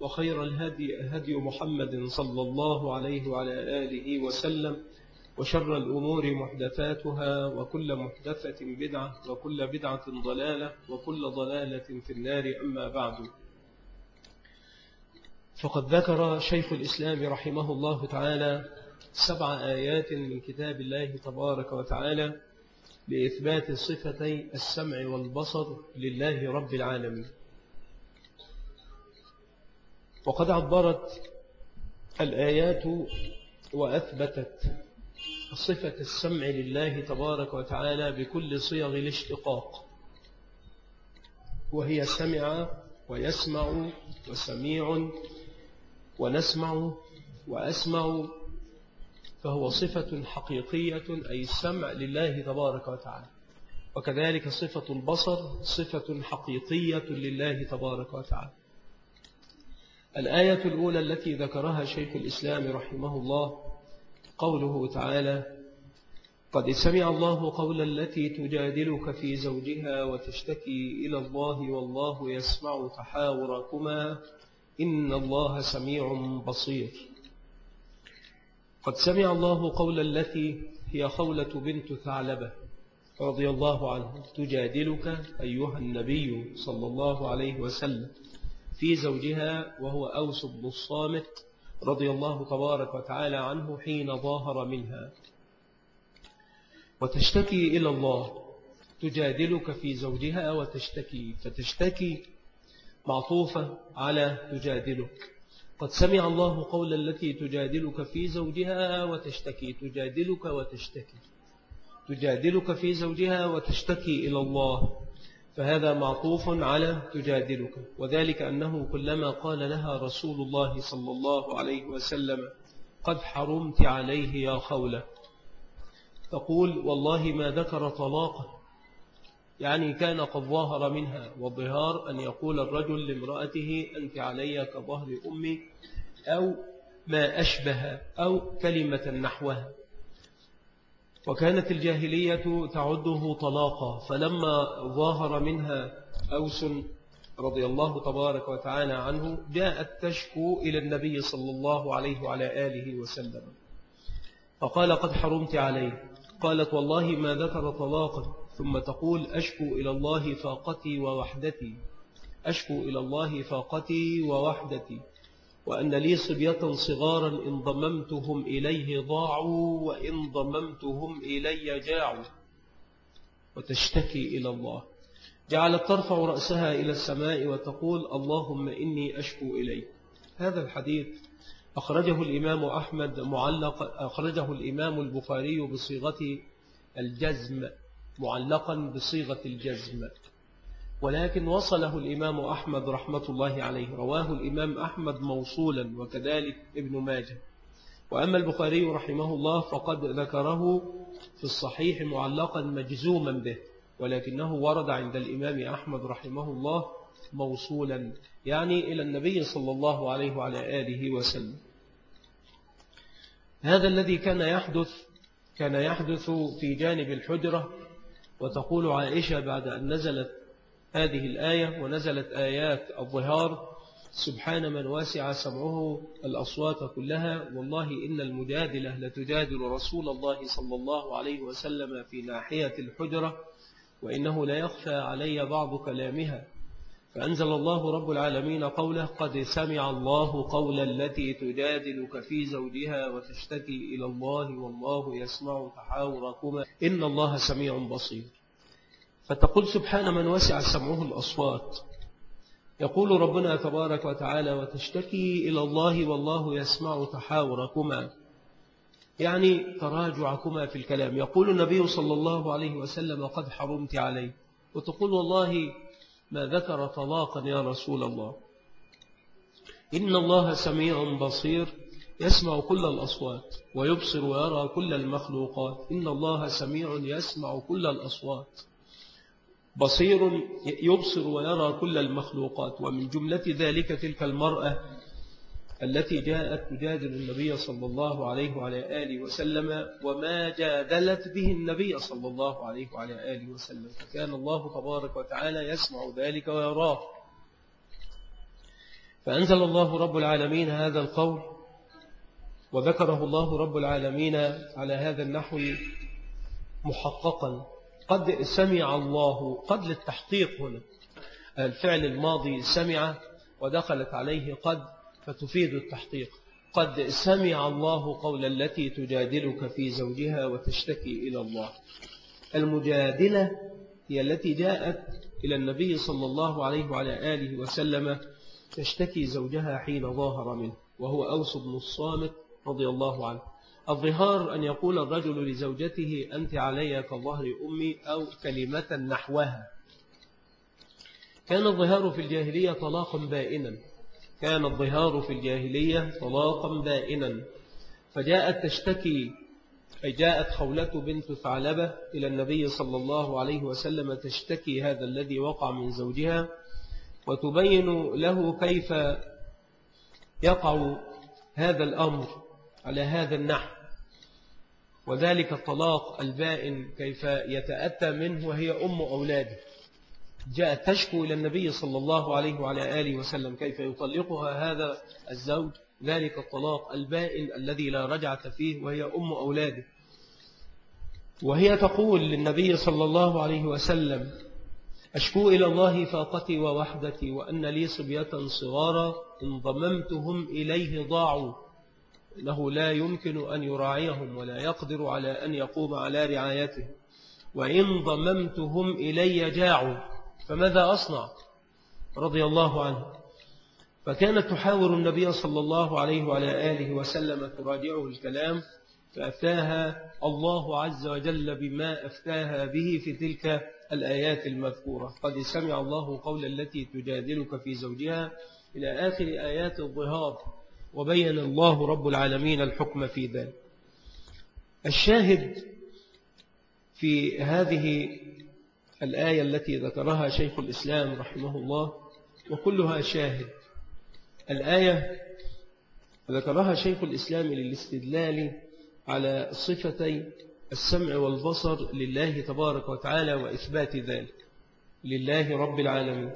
وخير الهدي هدي محمد صلى الله عليه وعلى آله وسلم وشر الأمور محدثاتها وكل محدثة بدعة وكل بدعة ضلالة وكل ضلالة في النار أما بعد. فقد ذكر شيخ الإسلام رحمه الله تعالى سبع آيات من كتاب الله تبارك وتعالى لإثبات صفتي السمع والبصر لله رب العالمين. وقد عبرت الآيات وأثبتت صفة السمع لله تبارك وتعالى بكل صيغ الاشتقاق وهي سمع ويسمع وسميع ونسمع وأسمع فهو صفة حقيقية أي السمع لله تبارك وتعالى. وكذلك صفة البصر صفة حقيقية لله تبارك وتعالى. الآية الأولى التي ذكرها شيخ الإسلام رحمه الله قوله تعالى قد سمع الله قول التي تجادلك في زوجها وتشتكي إلى الله والله يسمع تحاوركما إن الله سميع بصير قد سمع الله قول التي هي خولة بنت ثعلبة رضي الله عنه تجادلك أيها النبي صلى الله عليه وسلم في زوجها وهو أوس بن الصامت رضي الله تبارك وتعالى عنه حين ظاهر منها. وتشتكي إلى الله تجادلك في زوجها وتشتكي فتشتكي معطوفة على تجادلك. قد سمع الله قول التي تجادلك في زوجها وتشتكي تجادلك وتشتكي تجادلك في زوجها وتشتكي إلى الله. فهذا معطوف على تجادلك. وذلك أنه كلما قال لها رسول الله صلى الله عليه وسلم قد حرمت عليه يا خولة. تقول والله ما ذكر طلاقة. يعني كان قد ظاهر منها والظهار أن يقول الرجل لامرأته أنت علي كظهر أمي. أو ما أشبه أو كلمة نحوها. وكانت الجاهلية تعده طلاقا فلما ظاهر منها أوس رضي الله تبارك وتعالى عنه جاءت تشكو إلى النبي صلى الله عليه وعلى آله وسلم. فقال قد حرمت عليه قالت والله ما ذكر طلاقا ثم تقول أشكو إلى الله فاقتي ووحدتي. أشكو إلى الله فاقتي ووحدتي. وأن لي صبية صغارا إن ضممتهم إليه ضاعوا وإن ضممتهم إلي جاعوا. وتشتكي إلى الله. جعلت ترفع رأسها إلى السماء وتقول اللهم إني أشكو إليك. هذا الحديث أخرجه الإمام أحمد معلق أخرجه الإمام البخاري بصيغة الجزم معلقا بصيغة الجزم. ولكن وصله الإمام أحمد رحمة الله عليه. رواه الإمام أحمد موصولا وكذلك ابن ماجه. وأما البخاري رحمه الله فقد ذكره في الصحيح معلقا مجزوما به ولكنه ورد عند الإمام أحمد رحمه الله موصولا يعني إلى النبي صلى الله عليه وعلى آله وسلم. هذا الذي كان يحدث كان يحدث في جانب الحجرة وتقول عائشة بعد أن نزلت هذه الآية ونزلت آيات الظهار. سبحان من واسع سمعه الأصوات كلها. والله إن المجادلة لتجادل رسول الله صلى الله عليه وسلم في ناحية الحجرة وإنه لا يخفى علي بعض كلامها. فأنزل الله رب العالمين قوله قد سمع الله قول التي تجادلك في زوجها وتشتكي إلى الله والله يسمع تحاوركما إن الله سميع بصير. فتقول سبحان من وسع سمعه الأصوات. يقول ربنا تبارك وتعالى وتشتكي إلى الله والله يسمع تحاوركما. يعني تراجعكما في الكلام. يقول النبي صلى الله عليه وسلم قد حرمت عليه. وتقول والله ما ذكر طلاقا يا رسول الله. إن الله سميع بصير يسمع كل الأصوات ويبصر ويرى كل المخلوقات. إن الله سميع يسمع كل الأصوات. بصير يبصر ويرى كل المخلوقات ومن جملة ذلك تلك المرأة التي جاءت تجادل النبي صلى الله عليه وعلى آله وسلم وما جادلت به النبي صلى الله عليه وعلى آله وسلم. فكان الله تبارك وتعالى يسمع ذلك ويراه. فأنزل الله رب العالمين هذا القول وذكره الله رب العالمين على هذا النحو محققا. قد سمع الله قد للتحقيق هنا. الفعل الماضي سمع ودخلت عليه قد فتفيد التحقيق. قد سمع الله قول التي تجادلك في زوجها وتشتكي إلى الله. المجادلة هي التي جاءت إلى النبي صلى الله عليه وعلى آله وسلم تشتكي زوجها حين ظاهر منه وهو أوس بن الصامت رضي الله عنه. الظهار أن يقول الرجل لزوجته أنت علي كظهر أمي أو كلمة نحوها. كان الظهار في الجاهلية طلاقا بائنا. كان الظهار في الجاهلية طلاقا بائنا. فجاءت تشتكي أي جاءت خولة بنت ثعلبة إلى النبي صلى الله عليه وسلم تشتكي هذا الذي وقع من زوجها وتبين له كيف يقع هذا الأمر على هذا النحو. وذلك الطلاق البائن كيف يتأتى منه وهي أم أولاده. جاءت تشكو إلى النبي صلى الله عليه وعلى آله وسلم كيف يطلقها هذا الزوج. ذلك الطلاق البائن الذي لا رجعة فيه وهي أم أولاده. وهي تقول للنبي صلى الله عليه وسلم أشكو إلى الله فاقتي ووحدتي وأن لي صبية صغارا إن ضممتهم إليه ضاعوا إنه لا يمكن أن يراعيهم ولا يقدر على أن يقوم على رعايتهم. وإن ضممتهم إلي جاعوا فماذا أصنع؟ رضي الله عنه. فكانت تحاور النبي صلى الله عليه وعلى آله وسلم تراجعه الكلام فأفتاها الله عز وجل بما أفتاها به في تلك الآيات المذكورة. قد سمع الله قول التي تجادلك في زوجها إلى آخر آيات الظهار. وبين الله رب العالمين الحكم في ذلك. الشاهد في هذه الآية التي ذكرها شيخ الإسلام رحمه الله وكلها شاهد. الآية ذكرها شيخ الإسلام للاستدلال على صفتي السمع والبصر لله تبارك وتعالى وإثبات ذلك. لله رب العالمين.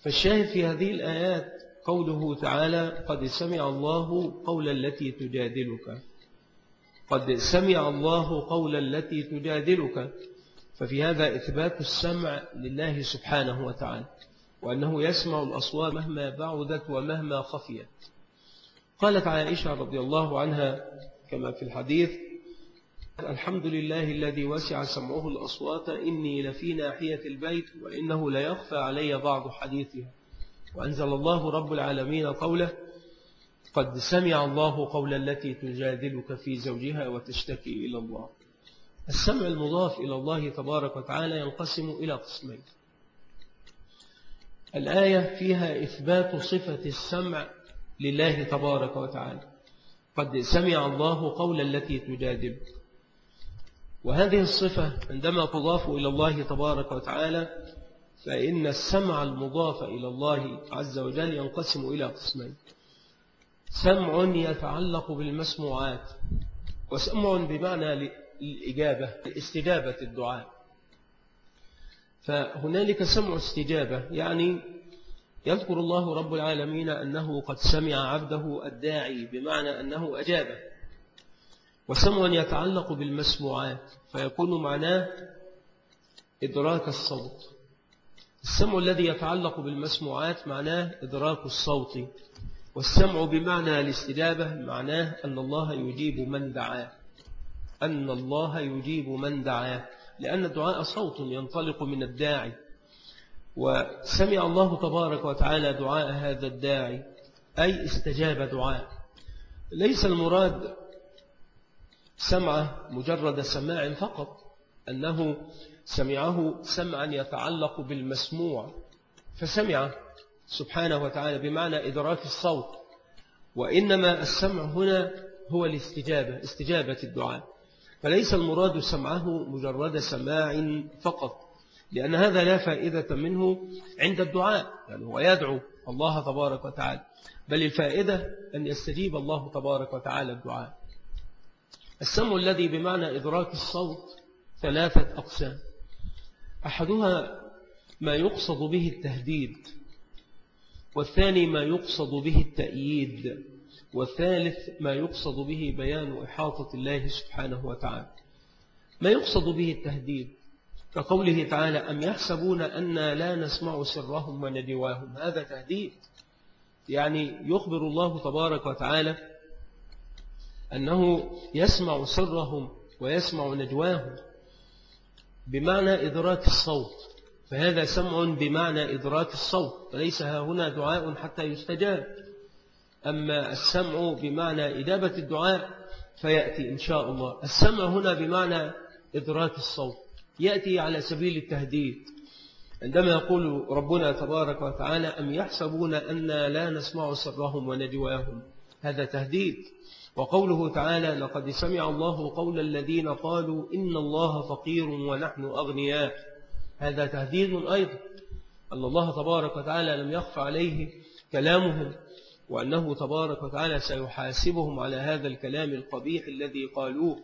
فالشاهد في هذه الآيات قوله تعالى قد سمع الله قول التي تجادلك. قد سمع الله قول التي تجادلك. ففي هذا إثبات السمع لله سبحانه وتعالى وأنه يسمع الأصوات مهما بعدت ومهما خفيت. قالت عائشة رضي الله عنها كما في الحديث الحمد لله الذي وسع سمعه الأصوات إني لفي ناحية البيت وإنه لا يخفى علي بعض حديثها. وأنزل الله رب العالمين قوله قد سمع الله قول التي تجادلك في زوجها وتشتكي إلى الله. السمع المضاف إلى الله تبارك وتعالى ينقسم إلى قسمين. الآية فيها إثبات صفة السمع لله تبارك وتعالى. قد سمع الله قول التي تجادلك وهذه الصفة عندما تضاف إلى الله تبارك وتعالى فإن السمع المضاف إلى الله عز وجل ينقسم إلى قسمين. سمع يتعلق بالمسموعات وسمع بمعنى الإجابة استجابة الدعاء. فهنالك سمع استجابة يعني يذكر الله رب العالمين أنه قد سمع عبده الداعي بمعنى أنه أجابه. وسمع يتعلق بالمسموعات فيكون معناه إدراك الصوت. السمع الذي يتعلق بالمسموعات معناه إدراك الصوت والسمع بمعنى الاستجابة معناه أن الله يجيب من دعاه. أن الله يجيب من دعاه لأن الدعاء صوت ينطلق من الداعي. وسمع الله تبارك وتعالى دعاء هذا الداعي أي استجاب دعاء. ليس المراد سمعه مجرد سماع فقط أنه سمعه سمعا يتعلق بالمسموع. فسمع سبحانه وتعالى بمعنى إدراك الصوت وإنما السمع هنا هو الاستجابة استجابة الدعاء. فليس المراد سمعه مجرد سماع فقط لأن هذا لا فائدة منه عند الدعاء يعني هو يدعو الله تبارك وتعالى بل الفائدة أن يستجيب الله تبارك وتعالى الدعاء. السمع الذي بمعنى إدراك الصوت ثلاثة أقسام. أحدها ما يقصد به التهديد والثاني ما يقصد به التأييد والثالث ما يقصد به بيان إحاطة الله سبحانه وتعالى. ما يقصد به التهديد؟ كقوله تعالى أم يحسبون أن لا نسمع سرهم وندواهم هذا تهديد. يعني يخبر الله تبارك وتعالى أنه يسمع سرهم ويسمع نجواهم. بمعنى إدراك الصوت. فهذا سمع بمعنى إدراك الصوت فليس هنا دعاء حتى يستجاب. أما السمع بمعنى إجابة الدعاء فيأتي إن شاء الله. السمع هنا بمعنى إدراك الصوت. يأتي على سبيل التهديد. عندما يقول ربنا تبارك وتعالى أم يحسبون أن لا نسمع سرهم ونجواهم؟ هذا تهديد. وقوله تعالى لقد سمع الله قول الذين قالوا إن الله فقير ونحن أغنياء. هذا تهديد أيضا. أن الله تبارك وتعالى لم يخف عليه كلامهم وأنه تبارك وتعالى سيحاسبهم على هذا الكلام القبيح الذي قالوه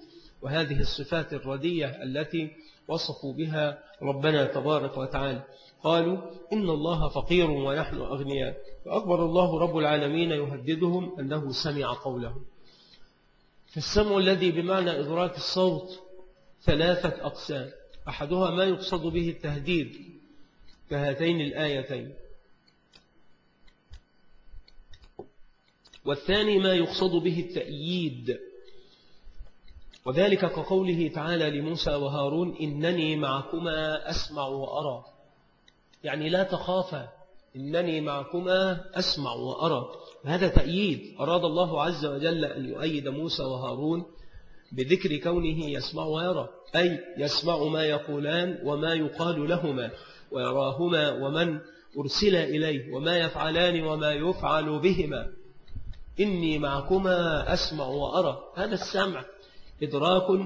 وهذه الصفات الردية التي وصفوا بها ربنا تبارك وتعالى. قالوا إن الله فقير ونحن أغنياء. فأكبر الله رب العالمين يهددهم أنه سمع قولهم فالسمع الذي بمعنى إدراك الصوت ثلاثة أقسام. أحدها ما يقصد به التهديد كهاتين الآيتين. والثاني ما يقصد به التأييد. وذلك كقوله تعالى لموسى وهارون إنني معكما أسمع وأرى. يعني لا تخافا إنني معكما أسمع وأرى. هذا تأييد. أراد الله عز وجل أن يؤيد موسى وهارون بذكر كونه يسمع ويرى أي يسمع ما يقولان وما يقال لهما ويراهما ومن أرسل إليه وما يفعلان وما يفعل بهما. إني معكما أسمع وأرى. هذا السمع إدراك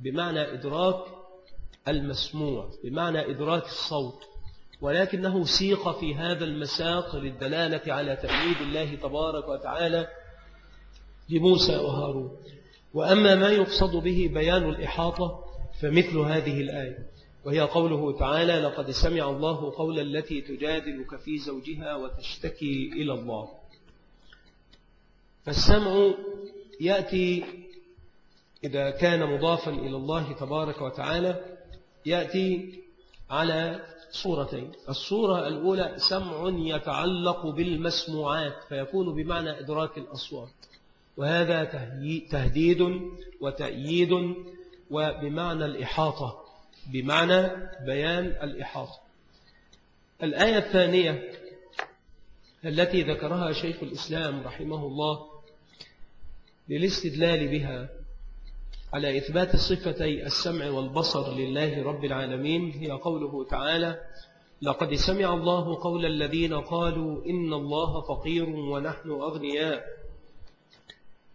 بمعنى إدراك المسموع بمعنى إدراك الصوت. ولكنه سيق في هذا المساق للدلالة على تأييد الله تبارك وتعالى لموسى وهارون. وأما ما يقصد به بيان الإحاطة فمثل هذه الآية وهي قوله تعالى لقد سمع الله قول التي تجادلك في زوجها وتشتكي إلى الله فالسمع يأتي إذا كان مضافا إلى الله تبارك وتعالى يأتي على صورتين. الصورة الأولى سمع يتعلق بالمسموعات فيكون بمعنى إدراك الأصوات. وهذا تهديد وتأييد وبمعنى الإحاطة بمعنى بيان الإحاطة. الآية الثانية التي ذكرها شيخ الإسلام رحمه الله للاستدلال بها على إثبات صفتي السمع والبصر لله رب العالمين. هي قوله تعالى لقد سمع الله قول الذين قالوا إن الله فقير ونحن أغنياء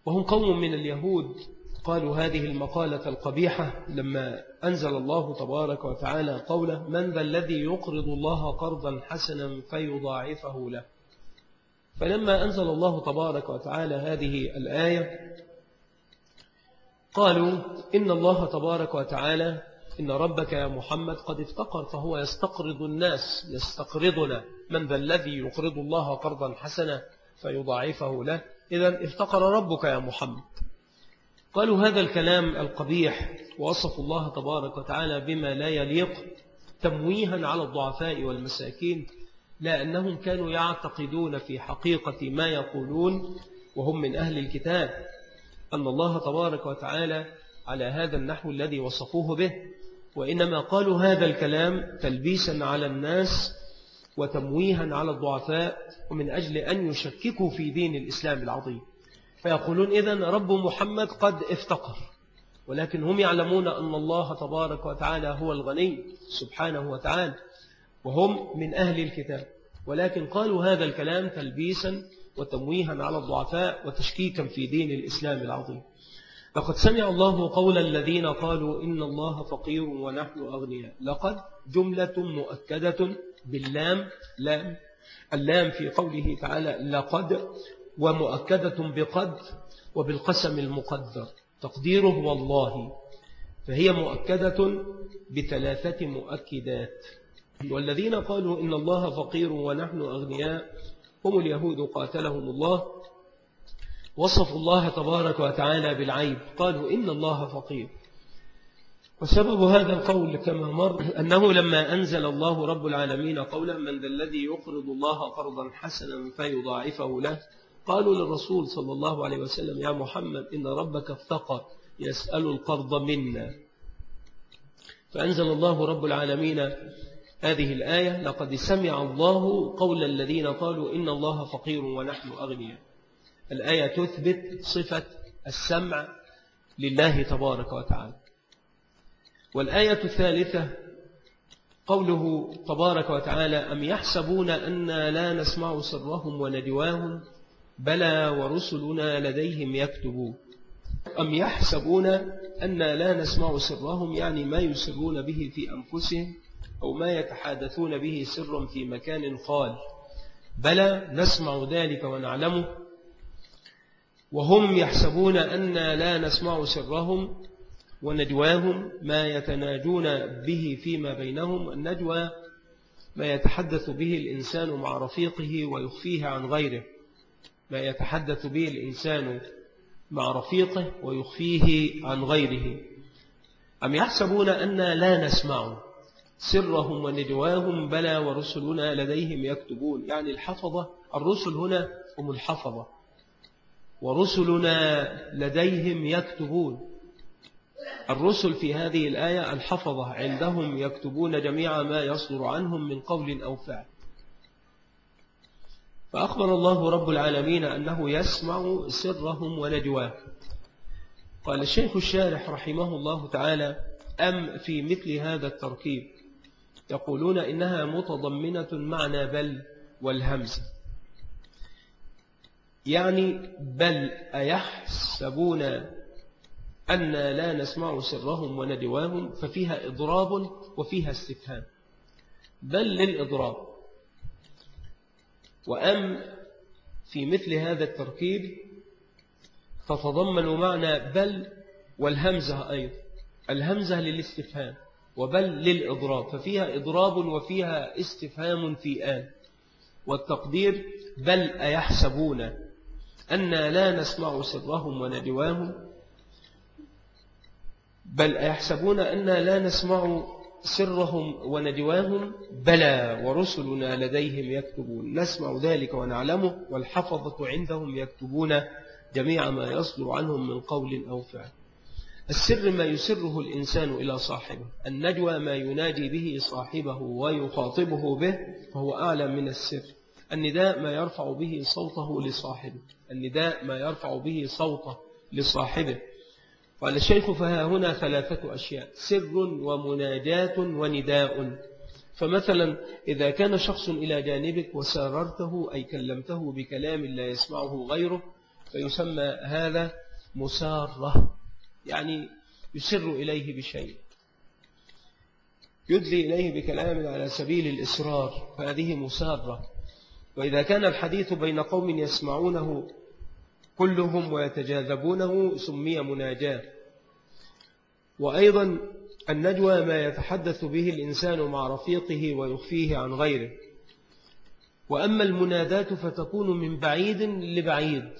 وهم قوم من اليهود قالوا هذه المقالة القبيحة لما أنزل الله تبارك وتعالى قوله من ذا الذي يقرض الله قرضا حسنا فيضاعفه له فلما أنزل الله تبارك وتعالى هذه الآية قالوا إن الله تبارك وتعالى إن ربك يا محمد قد افتقر فهو يستقرض الناس يستقرضنا. من ذا الذي يقرض الله قرضا حسنا فيضاعفه له. إذا افتقر ربك يا محمد. قالوا هذا الكلام القبيح وصفوا الله تبارك وتعالى بما لا يليق تمويها على الضعفاء والمساكين لأنهم كانوا يعتقدون في حقيقة ما يقولون وهم من أهل الكتاب. أن الله تبارك وتعالى على هذا النحو الذي وصفوه به وإنما قالوا هذا الكلام تلبيسا على الناس وتمويها على الضعفاء ومن أجل أن يشككوا في دين الإسلام العظيم. فيقولون إذن رب محمد قد افتقر ولكن هم يعلمون أن الله تبارك وتعالى هو الغني سبحانه وتعالى وهم من أهل الكتاب. ولكن قالوا هذا الكلام تلبيسا وتمويها على الضعفاء وتشكيكا في دين الإسلام العظيم. لقد سمع الله قول الذين قالوا إن الله فقير ونحن أغنياء. لقد جملة مؤكدة باللام لام اللام في قوله تعالى لقد ومؤكدة بقد وبالقسم المقدر. تقديره والله فهي مؤكدة بثلاثة مؤكدات. والذين قالوا إن الله فقير ونحن أغنياء هم اليهود قاتلهم الله. وصفوا الله تبارك وتعالى بالعيب. قالوا إن الله فقير. وسبب هذا القول كما مر أنه لما أنزل الله رب العالمين قولا من ذا الذي يقرض الله قرضا حسنا فيضاعفه له قالوا للرسول صلى الله عليه وسلم يا محمد إن ربك افتقر يسأل القرض منا. فأنزل الله رب العالمين هذه الآية لقد سمع الله قول الذين قالوا إن الله فقير ونحن أغنياء. الآية تثبت صفة السمع لله تبارك وتعالى. والآية الثالثة قوله تبارك وتعالى أم يحسبون أن لا نسمع سرهم ونجواهم؟ بلى ورسلنا لديهم يكتبون. أم يحسبون أن لا نسمع سرهم؟ يعني ما يسرون به في أنفسهم؟ أو ما يتحادثون به سرا في مكان خال بلى نسمع ذلك ونعلمه. وهم يحسبون أن لا نسمع سرهم ونجواهم ما يتناجون به فيما بينهم. النجوى ما يتحدث به الإنسان مع رفيقه ويخفيه عن غيره. ما يتحدث به الإنسان مع رفيقه ويخفيه عن غيره. أم يحسبون أن لا نسمع سرهم ونجواهم بلى ورسلنا لديهم يكتبون. يعني الحفظة الرسل هنا هم الحفظة. ورسلنا لديهم يكتبون. الرسل في هذه الآية الحفظة عندهم يكتبون جميع ما يصدر عنهم من قول أو فعل. فأخبر الله رب العالمين أنه يسمع سرهم ونجواهم. قال الشيخ الشارح رحمه الله تعالى أم في مثل هذا التركيب؟ يقولون إنها متضمنة معنى بل والهمزة يعني بل أيحسبون أن لا نسمع سرهم وندواهم ففيها إضراب وفيها استفهام. بل للإضراب. وأم في مثل هذا التركيب تتضمن معنى بل والهمزة أيضا. الهمزة للاستفهام. وبل للإضراب ففيها إضراب وفيها استفهام في آن. والتقدير بل أيحسبون أن لا نسمع سرهم ونجواهم بل أيحسبون أن لا نسمع سرهم ونجواهم بلى ورسلنا لديهم يكتبون. نسمع ذلك ونعلمه والحفظة عندهم يكتبون جميع ما يصدر عنهم من قول أو فعل. السر ما يسره الإنسان إلى صاحبه النجوى ما يناجي به صاحبه ويخاطبه به فهو أعلم من السر. النداء ما يرفع به صوته لصاحبه النداء ما يرفع به صوته لصاحبه. قال الشيخ فها هنا ثلاثة أشياء سر ومناجاة ونداء. فمثلا إذا كان شخص إلى جانبك وساررته أي كلمته بكلام لا يسمعه غيره فيسمى هذا مسارة. يعني يسر إليه بشيء. يدلي إليه بكلام على سبيل الإسرار فهذه مسارة. وإذا كان الحديث بين قوم يسمعونه كلهم ويتجاذبونه سمي مناجاة. وأيضا النجوى ما يتحدث به الإنسان مع رفيقه ويخفيه عن غيره. وأما المنادات فتكون من بعيد لبعيد.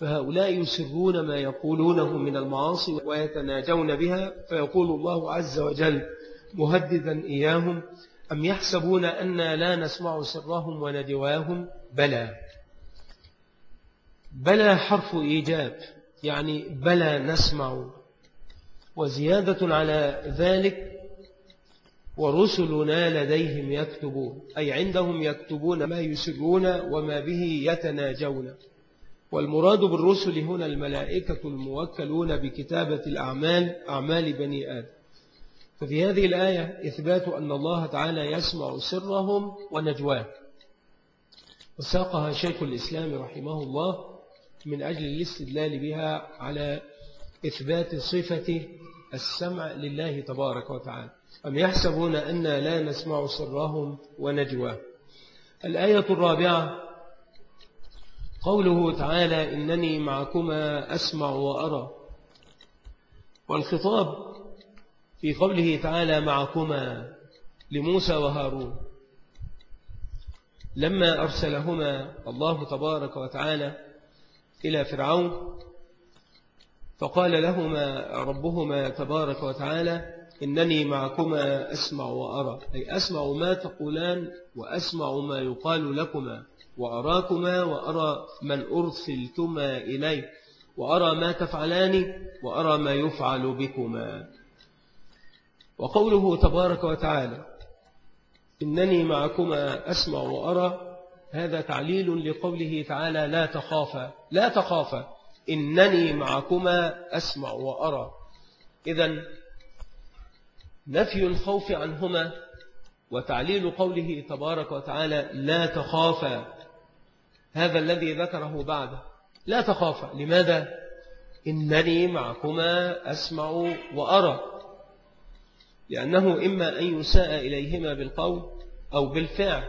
فهؤلاء يسرون ما يقولونه من المعاصي ويتناجون بها فيقول الله عز وجل مهددا إياهم أم يحسبون أن لا نسمع سرهم وندواهم بلى. بلى حرف إيجاب يعني بلى نسمع. وزيادة على ذلك ورسلنا لديهم يكتبون أي عندهم يكتبون ما يسرون وما به يتناجون. والمراد بالرسل هنا الملائكة الموكلون بكتابة الأعمال أعمال بني آدم. ففي هذه الآية إثبات أن الله تعالى يسمع سرهم ونجواهم. وساقها شيخ الإسلام رحمه الله من أجل الاستدلال بها على إثبات صفة السمع لله تبارك وتعالى. أم يحسبون أن لا نسمع سرهم ونجواه الآية الرابعة قوله تعالى إنني معكما أسمع وأرى. والخطاب في قوله تعالى معكما لموسى وهارون. لما أرسلهما الله تبارك وتعالى إلى فرعون فقال لهما ربهما تبارك وتعالى إنني معكما أسمع وأرى. أي أسمع ما تقولان وأسمع ما يقال لكما. وأراكما وأرى من أرسلتما إليه وأرى ما تفعلان وأرى ما يفعل بكما. وقوله تبارك وتعالى إنني معكما أسمع وأرى. هذا تعليل لقوله تعالى لا تخافا لا تخافا. إنني معكما أسمع وأرى. إذا نفي الخوف عنهما وتعليل قوله تبارك وتعالى لا تخافا. هذا الذي ذكره بعده لا تخافا. لماذا؟ إنني معكما أسمع وأرى. لأنه إما أن يساء إليهما بالقول أو بالفعل.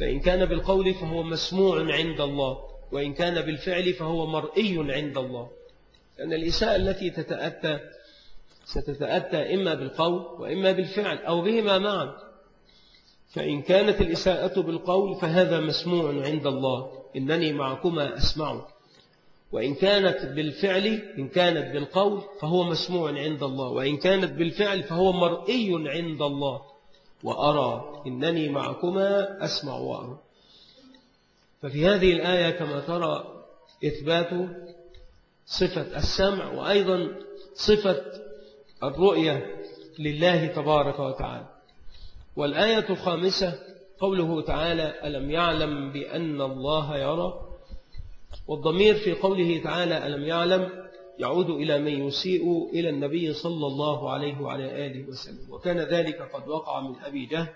فإن كان بالقول فهو مسموع عند الله وإن كان بالفعل فهو مرئي عند الله. لأن الإساءة التي تتأتى ستتأتى إما بالقول وإما بالفعل أو بهما معا. فإن كانت الإساءة بالقول فهذا مسموع عند الله. إنني معكما أسمع وإن كانت بالفعل إن كانت بالقول فهو مسموع عند الله. وإن كانت بالفعل فهو مرئي عند الله. وأرى إنني معكما أسمع وأرى. ففي هذه الآية كما ترى إثبات صفة السمع وأيضا صفة الرؤية لله تبارك وتعالى. والآية الخامسة قوله تعالى ألم يعلم بأن الله يرى؟ والضمير في قوله تعالى ألم يعلم يعود إلى من يسيء إلى النبي صلى الله عليه وعلى آله وسلم. وكان ذلك قد وقع من أبي جهل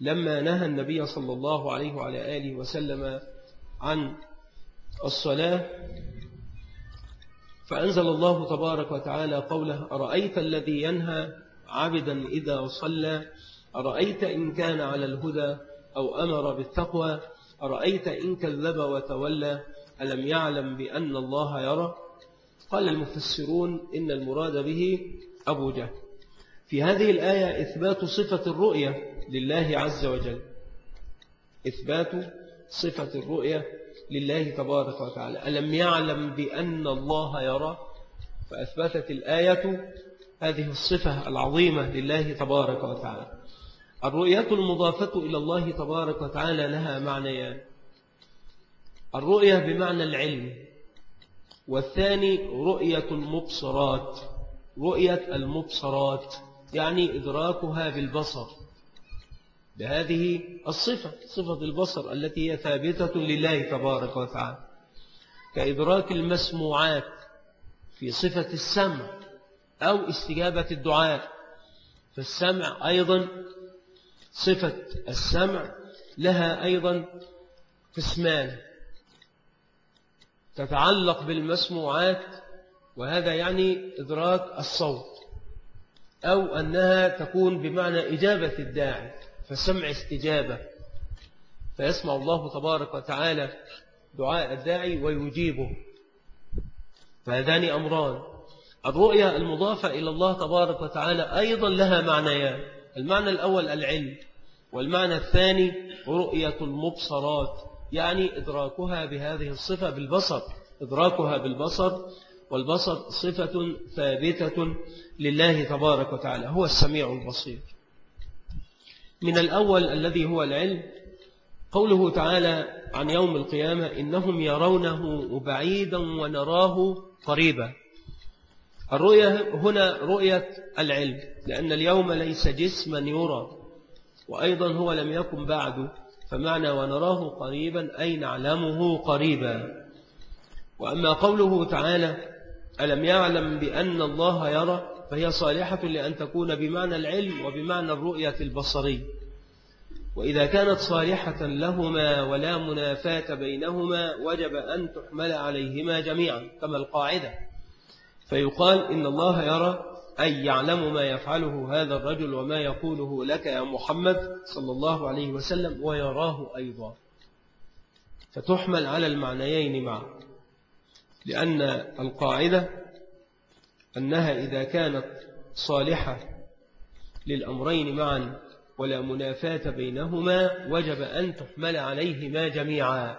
لما نهى النبي صلى الله عليه وعلى آله وسلم عن الصلاة. فأنزل الله تبارك وتعالى قوله أرأيت الذي ينهى عبدا إذا صلى؟ أرأيت إن كان على الهدى أو أمر بالتقوى؟ أرأيت إن كذب وتولى؟ ألم يعلم بأن الله يرى؟ قال المفسرون إن المراد به أبو جهل. في هذه الآية إثبات صفة الرؤية لله عز وجل. إثبات صفة الرؤية لله تبارك وتعالى. ألم يعلم بأن الله يرى؟ فأثبتت الآية هذه الصفة العظيمة لله تبارك وتعالى. الرؤية المضافة إلى الله تبارك وتعالى لها معنيان. الرؤية بمعنى العلم. والثاني رؤية المبصرات. رؤية المبصرات يعني إدراكها بالبصر. بهذه الصفة صفة البصر التي هي ثابتة لله تبارك وتعالى. كإدراك المسموعات في صفة السمع أو استجابة الدعاء. فالسمع أيضا صفة السمع لها أيضا قسمان. تتعلق بالمسموعات وهذا يعني إدراك الصوت أو أنها تكون بمعنى إجابة الداعي فسمع استجابة. فيسمع الله تبارك وتعالى دعاء الداعي ويجيبه. فهذان أمران. الرؤية المضافة إلى الله تبارك وتعالى أيضا لها معنيان. المعنى الأول العلم والمعنى الثاني رؤية المبصرات يعني إدراكها بهذه الصفة بالبصر إدراكها بالبصر والبصر صفة ثابتة لله تبارك وتعالى هو السميع البصير. من الأول الذي هو العلم قوله تعالى عن يوم القيامة إنهم يرونه بعيدا ونراه قريبا. الرؤية هنا رؤية العلم لأن اليوم ليس جسما يرى وأيضا هو لم يكن بعد فمعنى ونراه قريبا أي نعلمه قريبا. وأما قوله تعالى ألم يعلم بأن الله يرى؟ فهي صالحة لأن تكون بمعنى العلم وبمعنى الرؤية البصري وإذا كانت صالحة لهما ولا منافاة بينهما وجب أن تحمل عليهما جميعا كما القاعدة. فيقال إن الله يرى أي يعلم ما يفعله هذا الرجل وما يقوله لك يا محمد صلى الله عليه وسلم ويراه أيضا. فتحمل على المعنيين معا لأن القاعدة أنها إذا كانت صالحة للأمرين معا ولا منافاة بينهما وجب أن تحمل عليهما جميعا.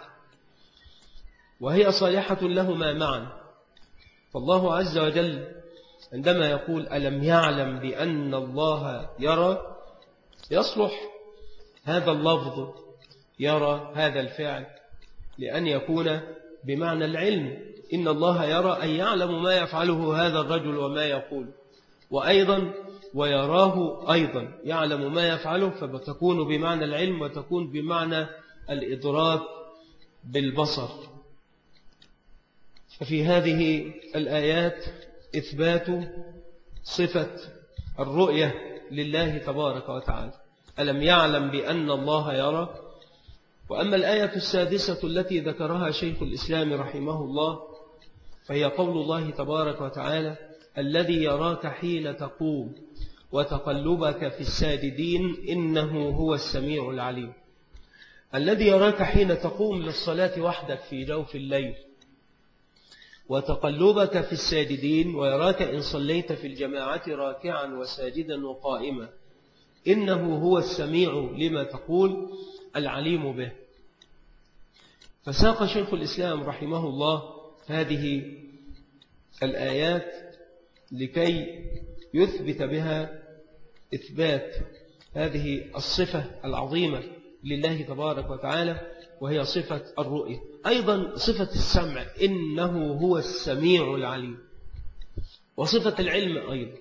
وهي صالحة لهما معا فالله عز وجل عندما يقول ألم يعلم بأن الله يرى يصلح هذا اللفظ يرى هذا الفعل لأن يكون بمعنى العلم إن الله يرى أن يعلم ما يفعله هذا الرجل وما يقول وأيضا ويراه أيضا يعلم ما يفعله فتكون بمعنى العلم وتكون بمعنى الإدراك بالبصر ففي هذه الآيات إثبات صفة الرؤية لله تبارك وتعالى. ألم يعلم بأن الله يرى؟ وأما الآية السادسة التي ذكرها شيخ الإسلام رحمه الله فهي قول الله تبارك وتعالى الذي يراك حين تقوم وتقلبك في الساجدين إنه هو السميع العليم. الذي يراك حين تقوم للصلاة وحدك في جوف الليل وتقلبك في الساجدين ويراك إن صليت في الجماعة راكعا وساجدا وقائما. إنه هو السميع لما تقول العليم به. فساق شيخ الإسلام رحمه الله هذه الآيات لكي يثبت بها إثبات هذه الصفة العظيمة لله تبارك وتعالى وهي صفة الرؤية. أيضا صفة السمع إنه هو السميع العليم. وصفة العلم أيضا.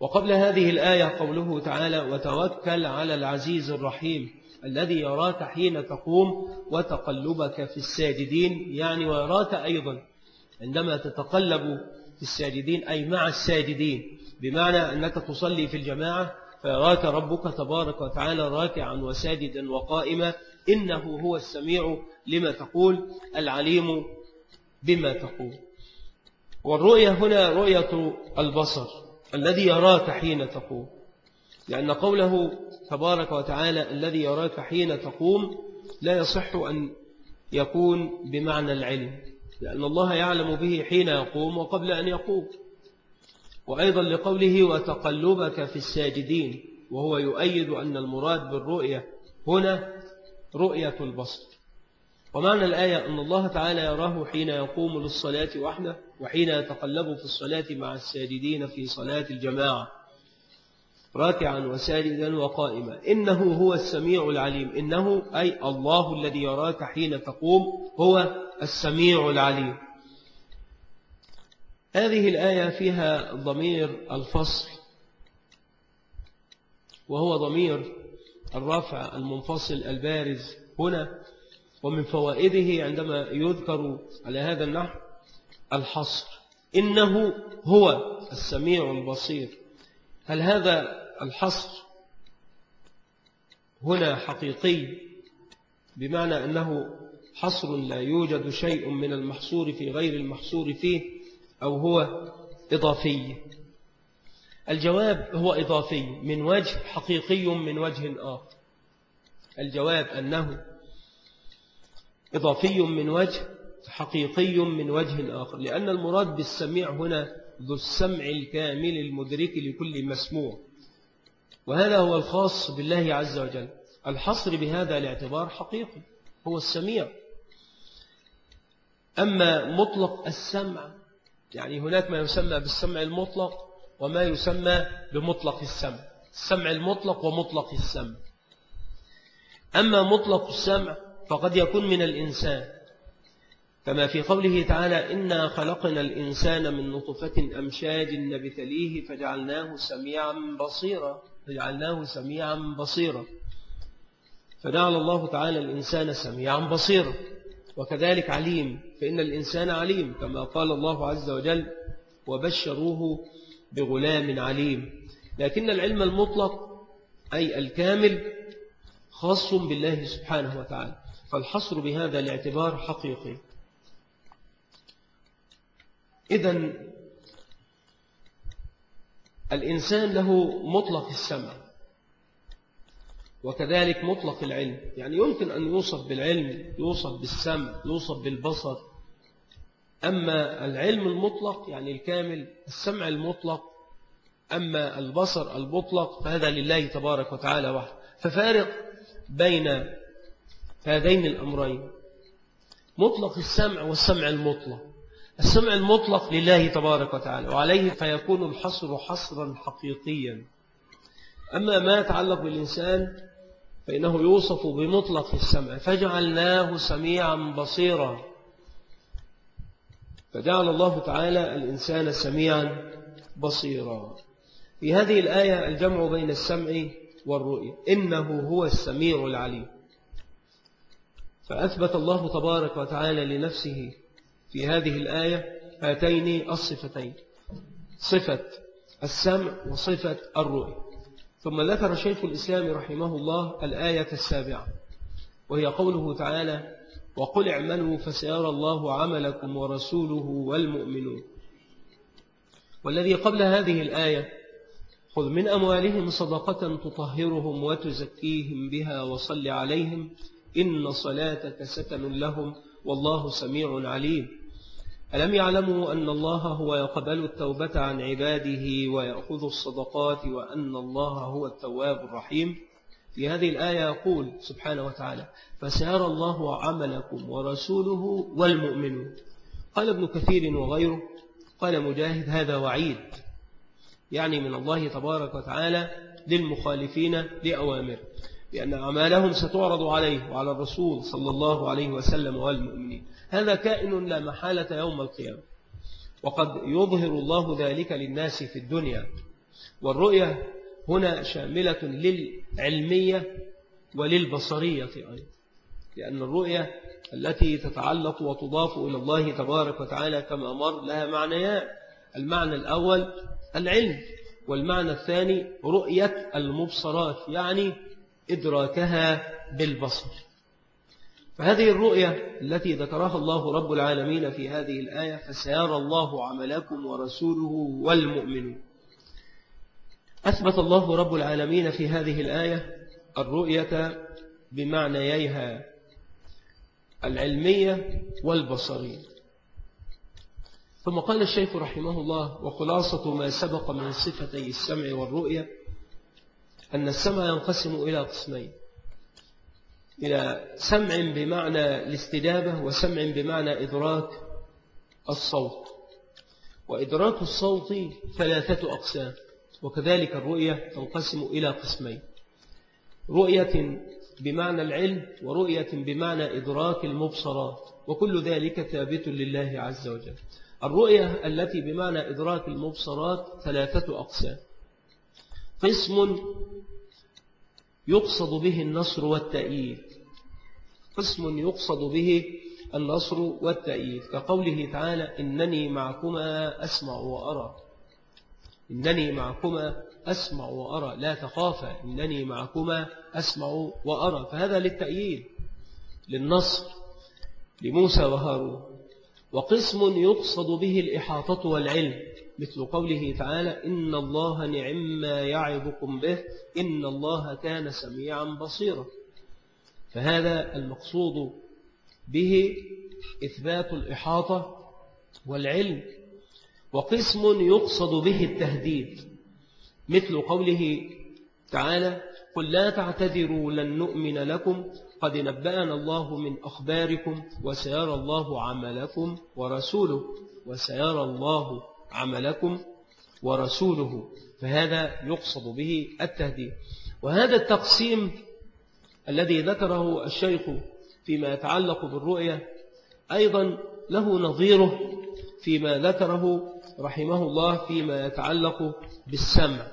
وقبل هذه الآية قوله تعالى وتوكل على العزيز الرحيم الذي يراك حين تقوم وتقلبك في الساجدين. يعني ويراك أيضا عندما تتقلب في الساجدين أي مع الساجدين. بمعنى أنك تصلي في الجماعة فيراك ربك تبارك وتعالى راكعا وساجدا وقائما. إنه هو السميع لما تقول العليم بما تقول. والرؤية هنا رؤية البصر الذي يراك حين تقوم. لأن قوله تبارك وتعالى الذي يراك حين تقوم لا يصح أن يكون بمعنى العلم لأن الله يعلم به حين يقوم وقبل أن يقوم. وأيضا لقوله وتقلبك في الساجدين وهو يؤيد أن المراد بالرؤية هنا رؤية البصر ومعنى الآية أن الله تعالى يراه حين يقوم للصلاة وحده وحين يتقلب في الصلاة مع الساجدين في صلاة الجماعة. راكعا وساجدا وقائما. إنه هو السميع العليم. إنه أي الله الذي يراك حين تقوم هو السميع العليم. هذه الآية فيها ضمير الفصل وهو ضمير الرفع المنفصل البارز هنا ومن فوائده عندما يذكر على هذا النحو الحصر. إنه هو السميع البصير. هل هذا الحصر هنا حقيقي بمعنى أنه حصر لا يوجد شيء من المحصور في غير المحصور فيه أو هو إضافي؟ الجواب هو إضافي من وجه حقيقي من وجه آخر. الجواب أنه إضافي من وجه حقيقي من وجه آخر لأن المراد بالسميع هنا ذو السمع الكامل المدرك لكل مسموع. وهذا هو الخاص بالله عز وجل. الحصر بهذا الاعتبار حقيقي هو السميع. أما مطلق السمع يعني هناك ما يسمى بالسمع المطلق وما يسمى بمطلق السمع. السمع المطلق ومطلق السمع. أما مطلق السمع فقد يكون من الإنسان. كما في قوله تعالى إنا خلقنا الإنسان من نطفة أمشاج نبتليه فجعلناه سميعا بصيرا. فجعلناه سميعا بصيرا. فجعل الله تعالى الإنسان سميعا بصيرا. وكذلك عليم. فإن الإنسان عليم كما قال الله عز وجل وبشروه بغلام عليم. لكن العلم المطلق أي الكامل خاص بالله سبحانه وتعالى. فالحصر بهذا الاعتبار حقيقي. إذا الإنسان له مطلق السمع وكذلك مطلق العلم. يعني يمكن أن يوصف بالعلم يوصف بالسمع يوصف بالبصر أما العلم المطلق يعني الكامل السمع المطلق أما البصر المطلق فهذا لله تبارك وتعالى وحده. ففارق بين هذين الأمرين. مطلق السمع والسمع المطلق. السمع المطلق لله تبارك وتعالى وعليه فيكون الحصر حصرا حقيقيا. أما ما يتعلق بالإنسان فإنه يوصف بمطلق السمع. فجعلناه سميعا بصيرا. فجعل الله تعالى الإنسان سميعا بصيرا. في هذه الآية الجمع بين السمع والرؤية إنه هو السميع العليم. فأثبت الله تبارك وتعالى لنفسه في هذه الآية هاتين الصفتين صفة السمع وصفة الرؤية. ثم ذكر شيخ الإسلام رحمه الله الآية السابعة وهي قوله تعالى وقل اعملوا فسيرى الله عملكم ورسوله والمؤمنون. والذي قبل هذه الآية خذ من أموالهم صدقة تطهرهم وتزكيهم بها وصل عليهم. إن صلاتك سكن لهم والله سميع عليم. ألم يعلموا أن الله هو يقبل التوبة عن عباده ويأخذ الصدقات وأن الله هو التواب الرحيم؟ في هذه الآية يقول سبحانه وتعالى فسيرى الله عملكم ورسوله والمؤمنون. قال ابن كثير وغيره قال مجاهد هذا وعيد يعني من الله تبارك وتعالى للمخالفين لأوامر لأن أعمالهم ستعرض عليه وعلى الرسول صلى الله عليه وسلم والمؤمنين. هذا كائن لا محالة يوم القيامة وقد يظهر الله ذلك للناس في الدنيا والرؤية هنا شاملة للعلمية وللبصرية أيضا لأن الرؤية التي تتعلق وتضاف إلى الله تبارك وتعالى كما أمر لها معنيان. المعنى الأول العلم والمعنى الثاني رؤية المبصرات يعني إدراكها بالبصر. فهذه الرؤية التي ذكرها الله رب العالمين في هذه الآية فسيرى الله عملكم ورسوله والمؤمنون. أثبت الله رب العالمين في هذه الآية الرؤية بمعنييها العلمية والبصرية. ثم قال الشيخ رحمه الله وخلاصة ما سبق من صفتي السمع والرؤية أن السمع ينقسم إلى قسمين إلى سمع بمعنى الاستجابة وسمع بمعنى إدراك الصوت. وإدراك الصوت ثلاثة أقسام وكذلك الرؤية تنقسم إلى قسمين. رؤية بمعنى العلم ورؤية بمعنى إدراك المبصرات وكل ذلك ثابت لله عز وجل. الرؤية التي بمعنى إدراك المبصرات ثلاثة أقسام. قسم يقصد به النصر والتأييد. قسم يقصد به النصر والتأييد. كقوله تعالى إنني معكما أسمع وأرى. إنني معكما أسمع وأرى. لا تخافا إنني معكما أسمع وأرى. فهذا للتأييد للنصر لموسى وهارون. وقسم يقصد به الإحاطة والعلم مثل قوله تعالى إن الله نعم ما يعظكم به إن الله كان سميعا بصيرا. فهذا المقصود به إثبات الإحاطة والعلم وقسم يقصد به التهديد مثل قوله تعالى قل لا تعتذروا لن نؤمن لكم قد نبأنا الله من أخباركم وسيرى الله عملكم ورسوله وسيرى الله عملكم ورسوله. فهذا يقصد به التهديد. وهذا التقسيم الذي ذكره الشيخ فيما يتعلق بالرؤية أيضا له نظيره فيما ذكره رحمه الله فيما يتعلق بالسمع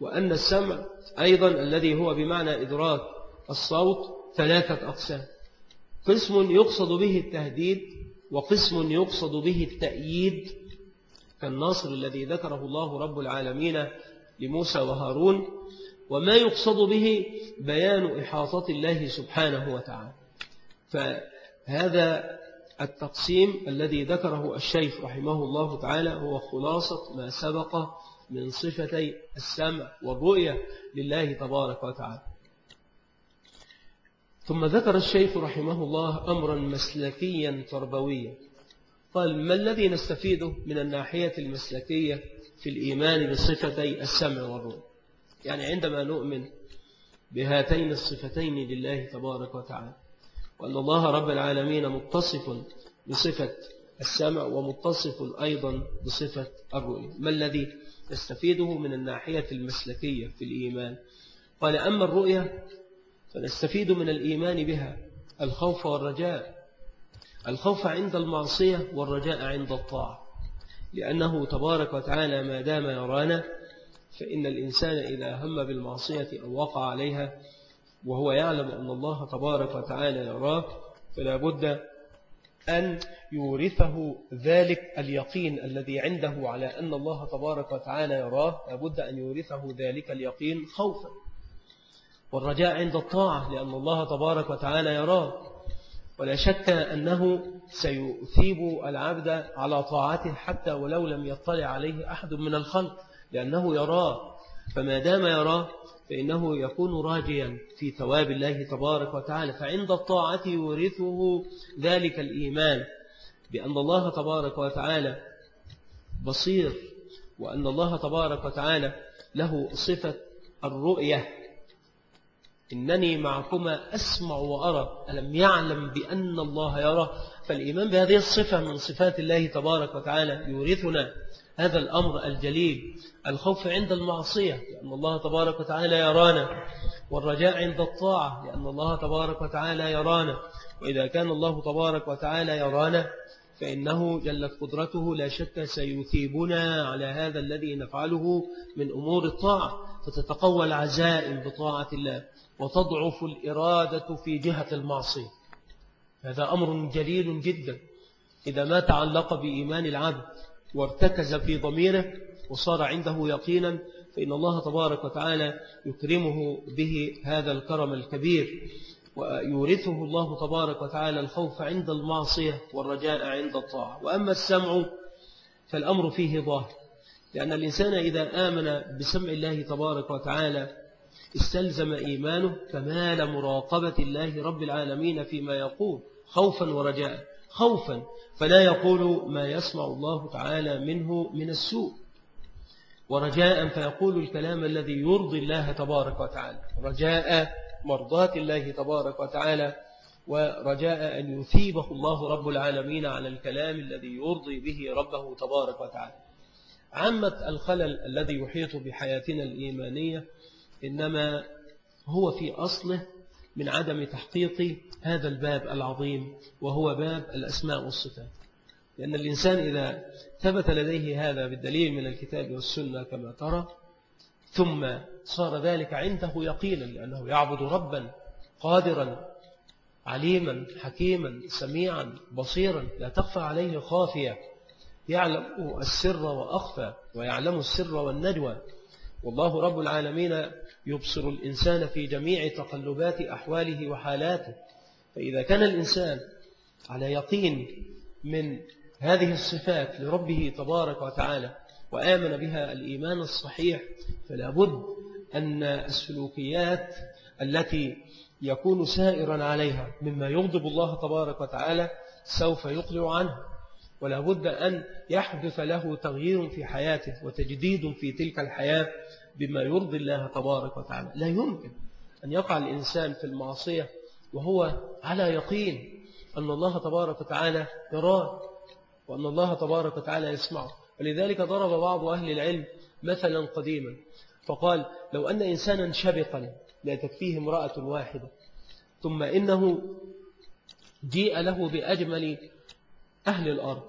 وأن السمع أيضا الذي هو بمعنى إدراك الصوت ثلاثة أقسام قسم يقصد به التهديد وقسم يقصد به التأييد كالناصر الذي ذكره الله رب العالمين لموسى وهارون وما يقصد به بيان إحاطة الله سبحانه وتعالى. فهذا التقسيم الذي ذكره الشيخ رحمه الله تعالى هو خلاصة ما سبق من صفتي السمع والرؤية لله تبارك وتعالى. ثم ذكر الشيخ رحمه الله أمرا مسلكيا تربويا. قال ما الذي نستفيده من الناحية المسلكية في الإيمان بصفتي السمع والرؤية؟ يعني عندما نؤمن بهاتين الصفتين لله تبارك وتعالى وأن الله رب العالمين متصف بصفة السمع ومتصف أيضا بصفة الرؤية. ما الذي نستفيده من الناحية المسلكية في الإيمان؟ قال أما الرؤية فنستفيد من الإيمان بها الخوف والرجاء. الخوف عند المعصية والرجاء عند الطاعة. لأنه تبارك وتعالى ما دام يرانا فإن الإنسان إذا هم بالمعصية أو وقع عليها وهو يعلم أن الله تبارك وتعالى يراه فلا بد أن يورثه ذلك اليقين الذي عنده على أن الله تبارك وتعالى يراه. لابد أن يورثه ذلك اليقين خوفا. والرجاء عند الطاعة لأن الله تبارك وتعالى يراه ولا شك أنه سيثيب العبد على طاعته حتى ولو لم يطلع عليه أحد من الخلق لأنه يراه. فما دام يراه فإنه يكون راجيا في ثواب الله تبارك وتعالى فعند الطاعة يورثه ذلك الإيمان بأن الله تبارك وتعالى بصير وأن الله تبارك وتعالى له صفة الرؤية. إنني معكما أسمع وأرى ألم يعلم بأن الله يرى فالإيمان بهذه الصفة من صفات الله تبارك وتعالى يورثنا. هذا الأمر الجليل الخوف عند المعصية لأن الله تبارك وتعالى يرانا والرجاء عند الطاعة لأن الله تبارك وتعالى يرانا. وإذا كان الله تبارك وتعالى يرانا فإنه جلت قدرته لا شك سيثيبنا على هذا الذي نفعله من أمور الطاعة. فتتقوى العزائم بطاعة الله وتضعف الإرادة في جهة المعصية. هذا أمر جليل جدا. إذا ما تعلق بإيمان العبد وارتكز في ضميره وصار عنده يقينا فإن الله تبارك وتعالى يكرمه به هذا الكرم الكبير ويورثه الله تبارك وتعالى الخوف عند المعصية والرجاء عند الطاعة. وأما السمع فالأمر فيه ظاهر لأن الإنسان إذا آمن بسمع الله تبارك وتعالى استلزم إيمانه كمال مراقبة الله رب العالمين فيما يقول خوفا ورجاء. خوفا فلا يقول ما يسمع الله تعالى منه من السوء. ورجاء فيقول الكلام الذي يرضي الله تبارك وتعالى. رجاء مرضات الله تبارك وتعالى ورجاء أن يثيبه الله رب العالمين على الكلام الذي يرضي به ربه تبارك وتعالى. عامة الخلل الذي يحيط بحياتنا الإيمانية إنما هو في أصله من عدم تحقيق هذا الباب العظيم وهو باب الأسماء والصفات. لأن الإنسان إذا ثبت لديه هذا بالدليل من الكتاب والسنة كما ترى ثم صار ذلك عنده يقينا لأنه يعبد ربا قادرا عليما حكيما سميعا بصيرا لا تخفى عليه خافية. يعلم السر وأخفى ويعلم السر والنجوى والله رب العالمين يبصر الإنسان في جميع تقلبات أحواله وحالاته. فإذا كان الإنسان على يقين من هذه الصفات لربه تبارك وتعالى وآمن بها الإيمان الصحيح فلا بد أن السلوكيات التي يكون سائرا عليها مما يغضب الله تبارك وتعالى سوف يقلع عنه. ولا بد أن يحدث له تغيير في حياته وتجديد في تلك الحياة بما يرضي الله تبارك وتعالى. لا يمكن أن يقع الإنسان في المعصية وهو على يقين أن الله تبارك وتعالى يراه وأن الله تبارك وتعالى يسمعه. ولذلك ضرب بعض أهل العلم مثلا قديما. فقال لو أن إنسانا شبقا لا تكفيه امرأة واحدة ثم إنه جيء له بأجمل أهل الأرض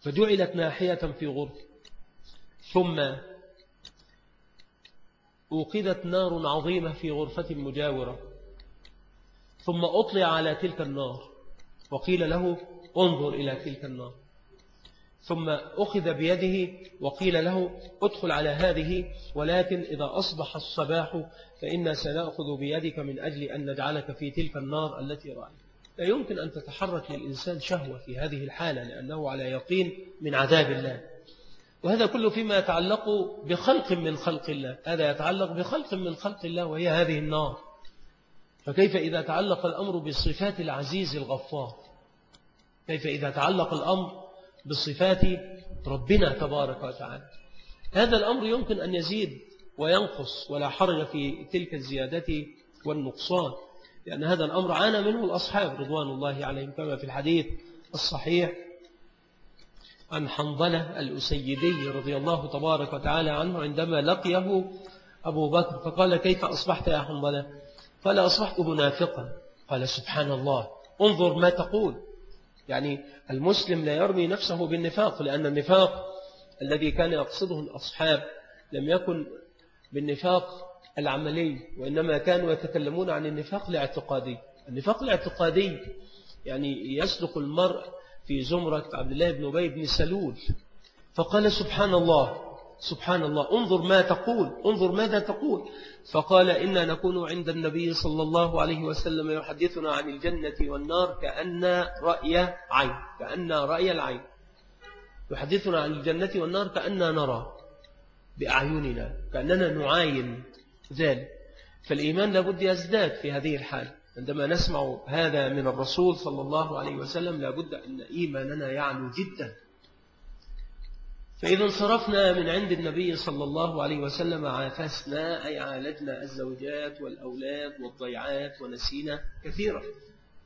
فجعلت ناحية في غرف ثم أوقدت نار عظيمة في غرفة مجاورة ثم أطلع على تلك النار وقيل له انظر إلى تلك النار. ثم أخذ بيده وقيل له ادخل على هذه ولكن إذا أصبح الصباح فإنا سنأخذ بيدك من أجل أن نجعلك في تلك النار التي رأيت. لا يمكن أن تتحرك للإنسان شهوة في هذه الحالة لأنه على يقين من عذاب الله. وهذا كله فيما يتعلق بخلق من خلق الله. هذا يتعلق بخلق من خلق الله وهي هذه النار. فكيف إذا تعلق الأمر بصفات العزيز الغفار؟ كيف إذا تعلق الأمر بصفات ربنا تبارك وتعالى؟ هذا الأمر يمكن أن يزيد وينقص ولا حرج في تلك الزيادة والنقصان لأن هذا الأمر عانى منه الأصحاب رضوان الله عليهم كما في الحديث الصحيح عن حنظلة الأسيدي رضي الله تبارك وتعالى عنه عندما لقيه أبو بكر فقال كيف أصبحت يا حنظلة؟ قال أصبحت منافقا. قال سبحان الله. انظر ما تقول. يعني المسلم لا يرمي نفسه بالنفاق لأن النفاق الذي كان يقصده الأصحاب لم يكن بالنفاق العملي وإنما كانوا يتكلمون عن النفاق الاعتقادي. النفاق الاعتقادي يعني يسلك المرء في زمرة عبد الله بن أبي بن سلول فقال سبحان الله سبحان الله انظر ما تقول انظر ماذا تقول. فقال إنا نكون عند النبي صلى الله عليه وسلم يحدثنا عن الجنة والنار كأن رأي عين كأن رأي العين. يحدثنا عن الجنة والنار كأننا نرى بأعيننا كأننا نعاين ذلك. فالإيمان لابد يزداد في هذه الحال. عندما نسمع هذا من الرسول صلى الله عليه وسلم لابد أن إيماننا يعلو جدا. فإذا انصرفنا من عند النبي صلى الله عليه وسلم عافسنا أي عالجنا الزوجات والأولاد والضيعات ونسينا كثيرا.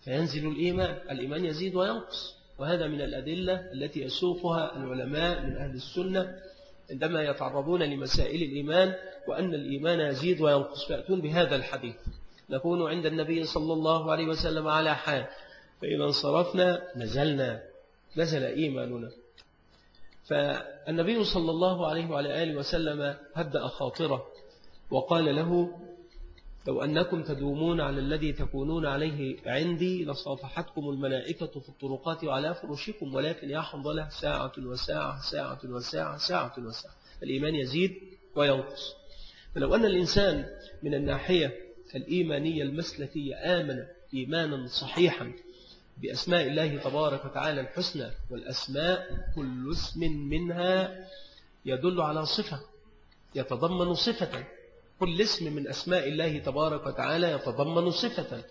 فينزل الإيمان الإيمان يزيد وينقص. وهذا من الأدلة التي يسوقها العلماء من أهل السنة عندما يتعرضون لمسائل الإيمان وأن الإيمان يزيد وينقص. فيأتون بهذا الحديث. نكون عند النبي صلى الله عليه وسلم على حال. فإذا انصرفنا نزلنا. نزل إيماننا. فالنبي صلى الله عليه وعلى آله وسلم هدأ خاطره وقال له لو أنكم تدومون على الذي تكونون عليه عندي لصافحتكم الملائكة في الطرقات وعلى فرشكم ولكن يا حنظلة ساعة وساعة ساعة وساعة ساعة وساعة. الإيمان يزيد وينقص. فلو أن الإنسان من الناحية الإيمانية المسلكية آمن إيمانا صحيحا بأسماء الله تبارك وتعالى الحسنى والأسماء كل اسم منها يدل على صفة يتضمن صفة. كل اسم من أسماء الله تبارك وتعالى يتضمن صفة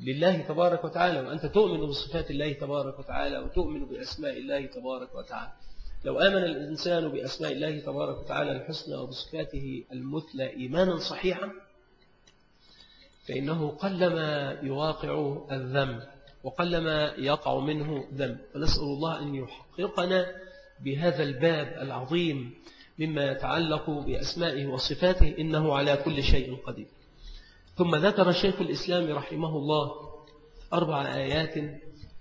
لله تبارك وتعالى وأنت تؤمن بصفات الله تبارك وتعالى وتؤمن بأسماء الله تبارك وتعالى. لو آمن الإنسان بأسماء الله تبارك وتعالى الحسنى وبصفاته المثلى إيمانا صحيحا فإنه قلما يواقع الذنب وقلما يقع منه ذنب. فنسأل الله أن يحققنا بهذا الباب العظيم مما يتعلق بأسمائه وصفاته إنه على كل شيء قدير. ثم ذكر شيخ الإسلام رحمه الله أربع آيات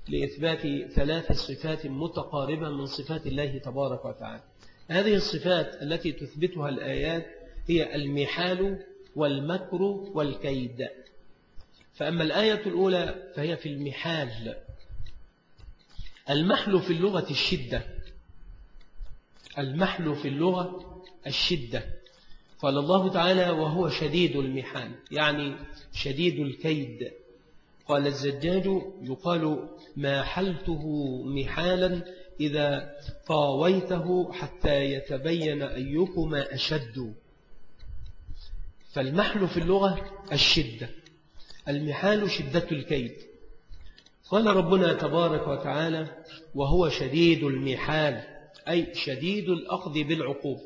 لإثبات ثلاث صفات متقاربة من صفات الله تبارك وتعالى. هذه الصفات التي تثبتها الآيات هي المحال والمكر والكيد. فأما الآية الأولى فهي في المحال. المحل في اللغة الشدة. المحل في اللغة الشدة. قال الله تعالى وهو شديد المحال يعني شديد الكيد. قال الزجاج يقال ما حلته محالا إذا طاويته حتى يتبين أيكما أشد. فالمحل في اللغة الشدة. المحال شدة الكيد. قال ربنا تبارك وتعالى وهو شديد المحال أي شديد الأخذ بالعقوب.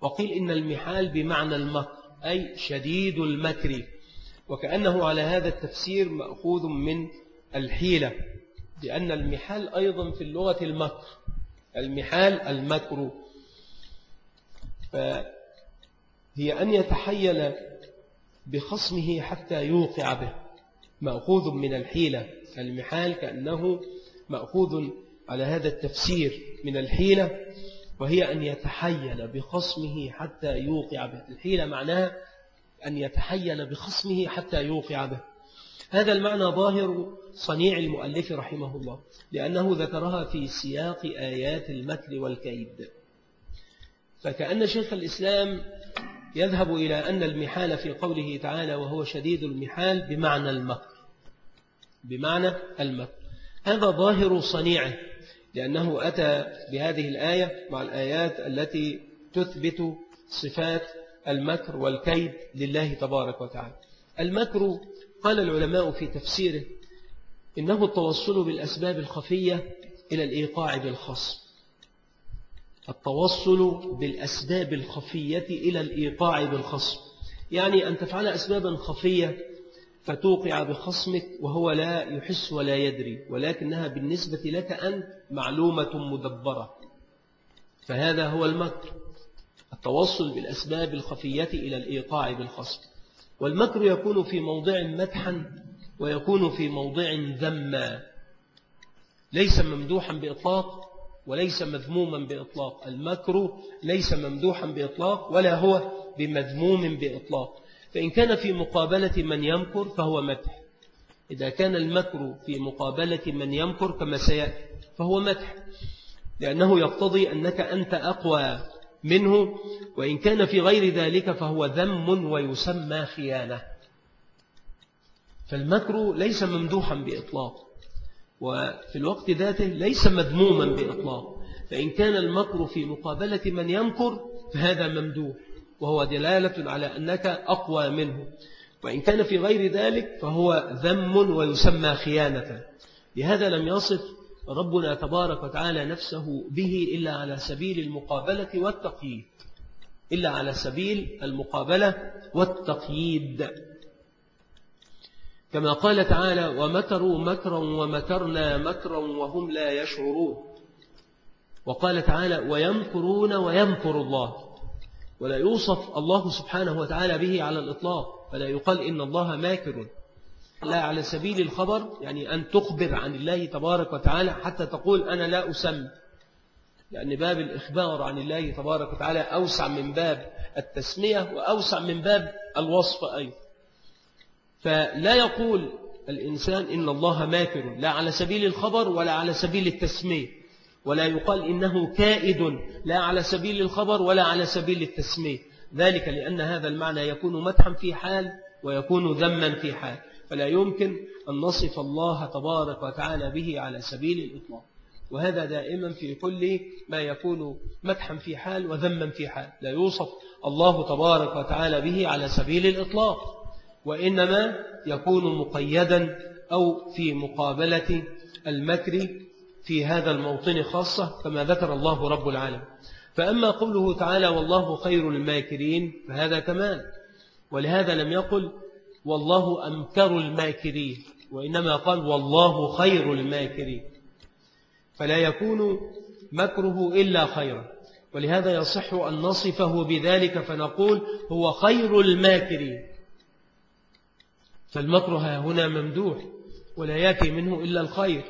وقيل إن المحال بمعنى المكر أي شديد المكر. وكأنه على هذا التفسير مأخوذ من الحيلة لأن المحال أيضا في اللغة المكر المحال المكر. فهي أن يتحيل بخصمه حتى يوقع به. مأخوذ من الحيلة. المحال كأنه مأخوذ على هذا التفسير من الحيلة وهي أن يتحيل بخصمه حتى يوقع به. الحيلة معناها أن يتحيل بخصمه حتى يوقع به. هذا المعنى ظاهر صنيع المؤلف رحمه الله لأنه ذكرها في سياق آيات المكر والكيد. فكأن شيخ الإسلام يذهب إلى أن المحال في قوله تعالى وهو شديد المحال بمعنى المكر بمعنى المكر هذا ظاهر صنيعه لأنه أتى بهذه الآية مع الآيات التي تثبت صفات المكر والكيد لله تبارك وتعالى. المكر قال العلماء في تفسيره إنه التوصل بالأسباب الخفية إلى الإيقاع بالخصم. التوصل بالأسباب الخفية إلى الإيقاع بالخصم. يعني أن تفعل أسبابا خفية فتوقع بخصمك وهو لا يحس ولا يدري ولكنها بالنسبة لك أنت معلومة مدبرة. فهذا هو المكر التوصل بالأسباب الخفية إلى الإيقاع بالخصم. والمكر يكون في موضع مدحا ويكون في موضع ذما ليس ممدوحا بإطلاق وليس مذموما بإطلاق. المكر ليس ممدوحا بإطلاق ولا هو بمذموم بإطلاق. فإن كان في مقابلة من يمكر فهو مدح. إذا كان المكر في مقابلة من يمكر كما سيأتي فهو مدح. لأنه يقتضي أنك أنت أقوى منه وإن كان في غير ذلك فهو ذم ويسمى خيانة. فالمكر ليس ممدوحا بإطلاق. وفي الوقت ذاته ليس مذموما بإطلاق. فإن كان المكر في مقابلة من يمكر فهذا ممدوح وهو دلالة على أنك أقوى منه. وإن كان في غير ذلك فهو ذم ويسمى خيانة. لهذا لم يصف ربنا تبارك وتعالى نفسه به إلا على سبيل المقابلة والتقييد. إلا على سبيل المقابلة والتقييد. كما قال تعالى ومكروا مكرا ومكرنا مكرا وهم لا يشعرون. وقال تعالى ويمكرون ويمكر الله. ولا يوصف الله سبحانه وتعالى به على الإطلاق فلا يقال إن الله ماكر. لا على سبيل الخبر يعني أن تخبر عن الله تبارك وتعالى حتى تقول أنا لا أسمي لأن باب الإخبار عن الله تبارك وتعالى أوسع من باب التسمية وأوسع من باب الوصف أيضا. فلا يقول الإنسان إن الله ماكر لا على سبيل الخبر ولا على سبيل التسمية ولا يقال إنه كائد لا على سبيل الخبر ولا على سبيل التسمية. ذلك لأن هذا المعنى يكون مدحا في حال ويكون ذما في حال. فلا يمكن أن نصف الله تبارك وتعالى به على سبيل الإطلاق. وهذا دائما في كل ما يكون مدحا في حال وذما في حال. لا يوصف الله تبارك وتعالى به على سبيل الإطلاق. وإنما يكون مقيدا أو في مقابلة المكر في هذا الموطن خاصة كما ذكر الله رب العالم فأما قوله تعالى والله خير الماكرين فهذا كمال ولهذا لم يقل والله أمكر الماكرين وإنما قال والله خير الماكرين فلا يكون مكره إلا خيرا. ولهذا يصح أن نصفه بذلك فنقول هو خير الماكرين فالمكر هنا ممدوح ولا يأتي منه إلا الخير.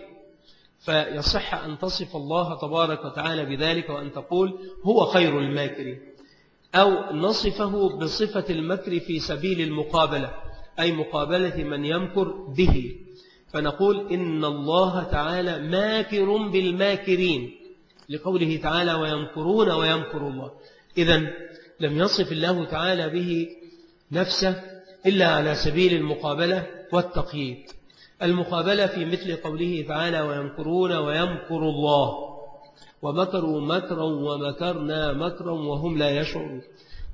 فيصح أن تصف الله تبارك وتعالى بذلك وأن تقول هو خير الماكرين أو نصفه بصفة المكر في سبيل المقابلة أي مقابلة من يمكر به. فنقول إن الله تعالى ماكر بالماكرين لقوله تعالى ويمكرون ويمكر الله. إذا لم يصف الله تعالى به نفسه إلا على سبيل المقابلة والتقييد. المقابلة في مثل قوله تعالى ويمكرون ويمكر الله ومكروا مكرا ومكرنا مكرا وهم لا يشعرون.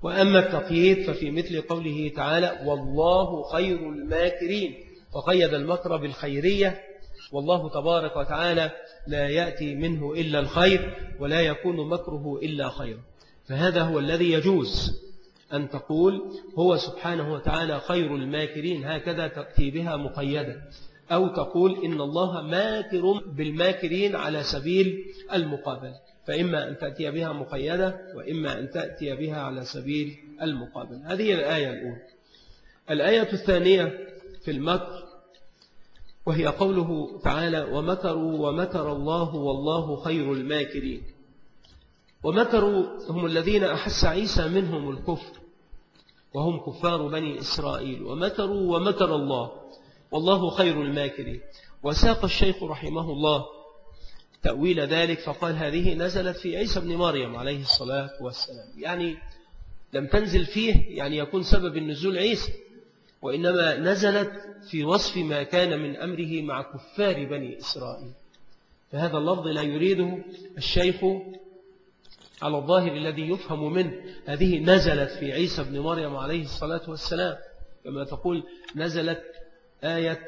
وأما التقييد ففي مثل قوله تعالى والله خير الماكرين وقيد المكر بالخيرية والله تبارك وتعالى لا يأتي منه إلا الخير ولا يكون مكره إلا خير فهذا هو الذي يجوز. أن تقول هو سبحانه وتعالى خير الماكرين هكذا تأتي بها مقيدة. أو تقول إن الله ماكر بالماكرين على سبيل المقابلة. فإما أن تأتي بها مقيدة وإما أن تأتي بها علي سبيل المقابلة. هذه الآية الأولى. الآية الثانية في المكر وهي قوله تعالى ومكروا ومكر الله والله خير الماكرين ومكروا هم الذين أحس عيسى منهم الكفر. وهم كفار بني إسرائيل. ومكروا ومكر الله. والله خير الماكرين. وساق الشيخ رحمه الله تأويل ذلك فقال هذه نزلت في عيسى بن مريم عليه الصلاة والسلام. يعني لم تنزل فيه يعني يكون سبب النزول عيسى. وإنما نزلت في وصف ما كان من أمره مع كفار بني إسرائيل. فهذا اللفظ لا يريده الشيخ على الظاهر الذي يفهم منه. هذه نزلت في عيسى بن مريم عليه الصلاة والسلام. كما تقول نزلت آية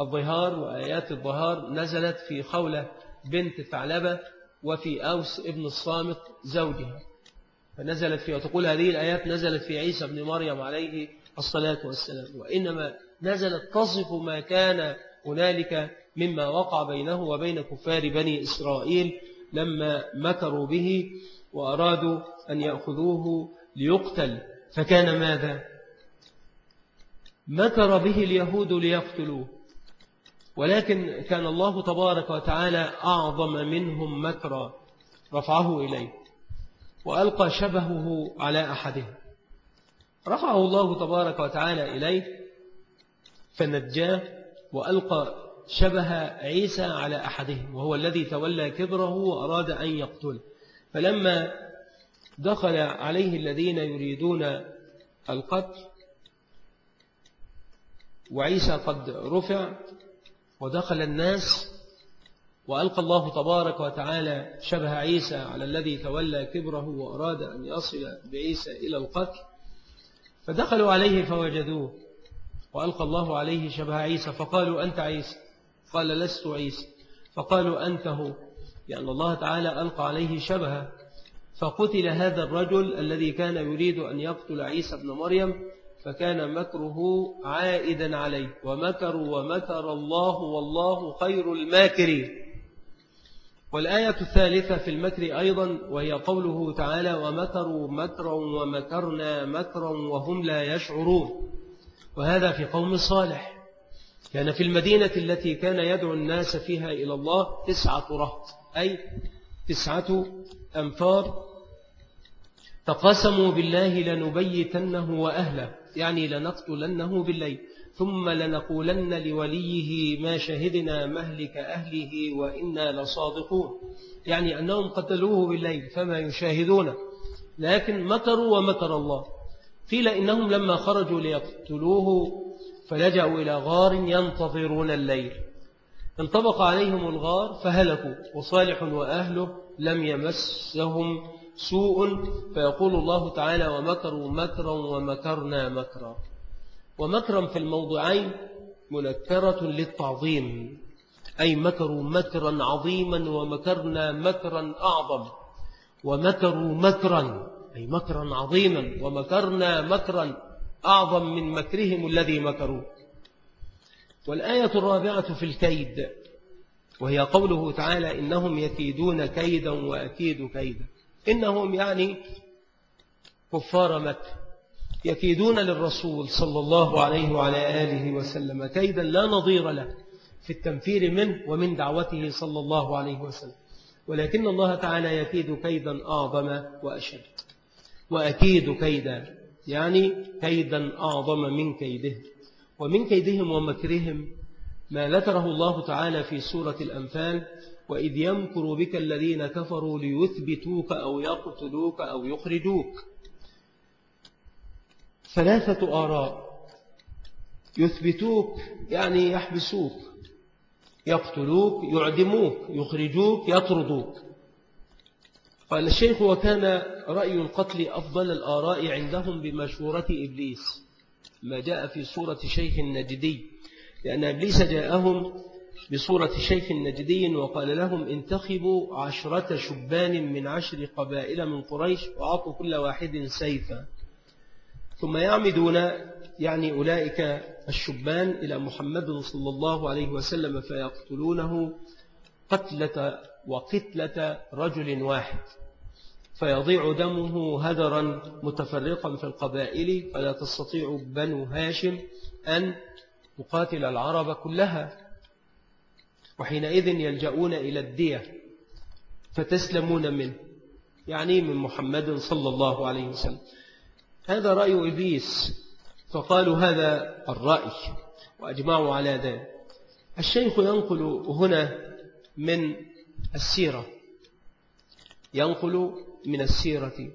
الظهار وآيات الظهار نزلت في خولة بنت ثعلبة وفي أوس ابن الصامت زوجها. فنزلت فيها وتقول هذه الآيات نزلت في عيسى بن مريم عليه الصلاة والسلام. وإنما نزلت تصف ما كان هنالك مما وقع بينه وبين كفار بني إسرائيل لما مكروا به وأرادوا أن يأخذوه ليقتل. فكان ماذا؟ مكر به اليهود ليقتلوه. ولكن كان الله تبارك وتعالى أعظم منهم مكرا رفعه إليه وألقى شبهه على أحدهم رفعه الله تبارك وتعالى إليه فنجاه وألقى شبه عيسى على أحدهم وهو الذي تولى كبره وأراد أن يقتله. فلما دخل عليه الذين يريدون القتل وعيسى قد رفع ودخل الناس وألقى الله تبارك وتعالى شبه عيسى على الذي تولى كبره وأراد أن يصل بعيسى إلى القتل. فدخلوا عليه فوجدوه وألقى الله عليه شبه عيسى فقالوا أنت عيسى. قال لست عيسى. فقالوا أنت هو. لأن الله تعالى ألقى عليه شبها فقتل هذا الرجل الذي كان يريد أن يقتل عيسى بن مريم فكان مكره عائدا عليه. ومكروا ومكر الله والله خير الماكرين. والآية الثالثة في المكر أيضا وهي قوله تعالى ومكروا مكرا ومكرنا مكرا وهم لا يشعرون. وهذا في قوم صالح. كان في المدينة التي كان يدعو الناس فيها إلى الله تسعة رهط أي تسعة أنفار تقاسموا بالله لنبيتنه وأهله يعني لنقتلنه بالليل ثم لنقولن لوليه ما شهدنا مهلك أهله وإنا لصادقون يعني أنهم قتلوه بالليل فما يشاهدون لكن مكروا ومكر الله. قيل إنهم لما خرجوا ليقتلوه فلجأوا إلى غار ينتظرون الليل. انطبق عليهم الغار فهلكوا وصالح وأهله لم يمسهم سوء. فيقول الله تعالى ومكروا مكرا ومكرنا مكرا. ومكرا في الموضعين منكرة للتعظيم أي مكروا مكرا عظيما ومكرنا مكرا أعظم. ومكروا مكرا أي مكرا عظيما ومكرنا مكرا أعظم من مكرهم الذي مكروا. والآية الرابعة في الكيد وهي قوله تعالى إنهم يكيدون كيدا وأكيد كيدا. إنهم يعني كفار مكة يكيدون للرسول صلى الله عليه وعلى آله وسلم كيدا لا نظير له في التنفير منه ومن دعوته صلى الله عليه وسلم. ولكن الله تعالى يكيد كيدا أعظم وأشد وأكيد كيدا. يعني كيدا أعظم من كيده. ومن كيدهم ومكرهم ما ذكره الله تعالى في سورة الأنفال وإذ يمكر بك الذين كفروا ليثبتوك أو يقتلوك أو يخرجوك. ثلاثة آراء. يثبتوك يعني يحبسوك. يقتلوك يعدموك يخرجوك يطردوك. قال الشيخ وكان رأي القتل أفضل الآراء عندهم بمشورة إبليس ما جاء في صورة شيخ النجدي لأن إبليس جاءهم بصورة شيخ نجدي وقال لهم انتخبوا عشرة شبان من عشر قبائل من قريش وأعطوا كل واحد سيفا. ثم يعمدون يعني أولئك الشبان إلى محمد صلى الله عليه وسلم فيقتلونه قتلة وقتلة رجل واحد. فيضيع دمه هدرا متفرقا في القبائل فلا تستطيع بنو هاشم أن تقاتل العرب كلها. وحينئذ يلجؤون إلى الدية فتسلمون منه يعني من محمد صلى الله عليه وسلم. هذا رأي إبليس فقالوا هذا الرأي وأجمعوا على ذلك. الشيخ ينقل هنا من السيرة ينقل من السيرة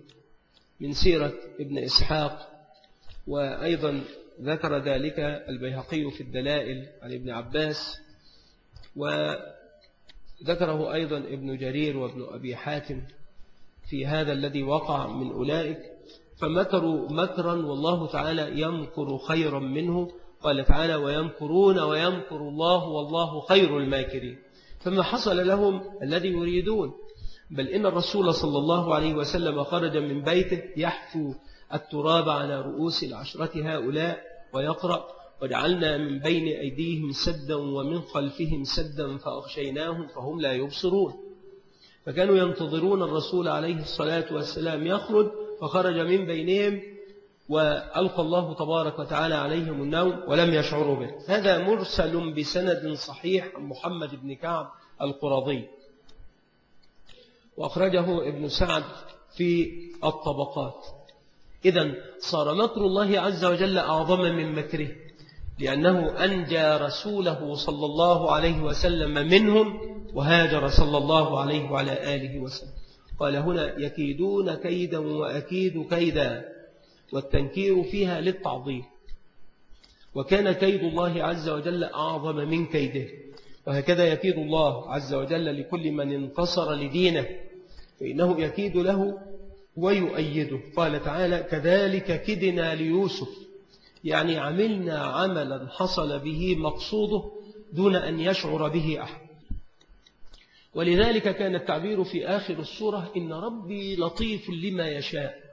من سيرة ابن إسحاق وأيضا ذكر ذلك البيهقي في الدلائل عن ابن عباس وذكره أيضا ابن جرير وابن أبي حاتم في هذا الذي وقع من أولئك. فمكروا مكرا والله تعالى يمكر خيرا منه قال تعالى ويمكرون ويمكر الله والله خير الماكرين فما حصل لهم الذي يريدون؟ بل إن الرسول صلى الله عليه وسلم خرج من بيته يحفو التراب على رؤوس العشرة هؤلاء ويقرأ وجعلنا من بين أيديهم سدا ومن خلفهم سدا فأغشيناهم فهم لا يبصرون فكانوا ينتظرون الرسول عليه الصلاة والسلام يخرج فخرج من بينهم وألقى الله تبارك وتعالى عليهم النوم ولم يشعروا به. هذا مرسل بسند صحيح عن محمد بن كعب القرضي. وأخرجه ابن سعد في الطبقات. إذا صار مكر الله عز وجل أعظم من مكره لأنه أنجى رسوله صلى الله عليه وسلم منهم وهاجر صلى الله عليه وعلى آله وسلم. قال هنا يكيدون كيدا وأكيد كيدا والتنكير فيها للتعظيم. وكان كيد الله عز وجل أعظم من كيده وهكذا يكيد الله عز وجل لكل من انتصر لدينه. فإنه يكيد له ويؤيده. قال تعالى كذلك كدنا ليوسف. يعني عملنا عملا حصل به مقصوده دون أن يشعر به أحد. ولذلك كان التعبير في آخر السورة إن ربي لطيف لما يشاء.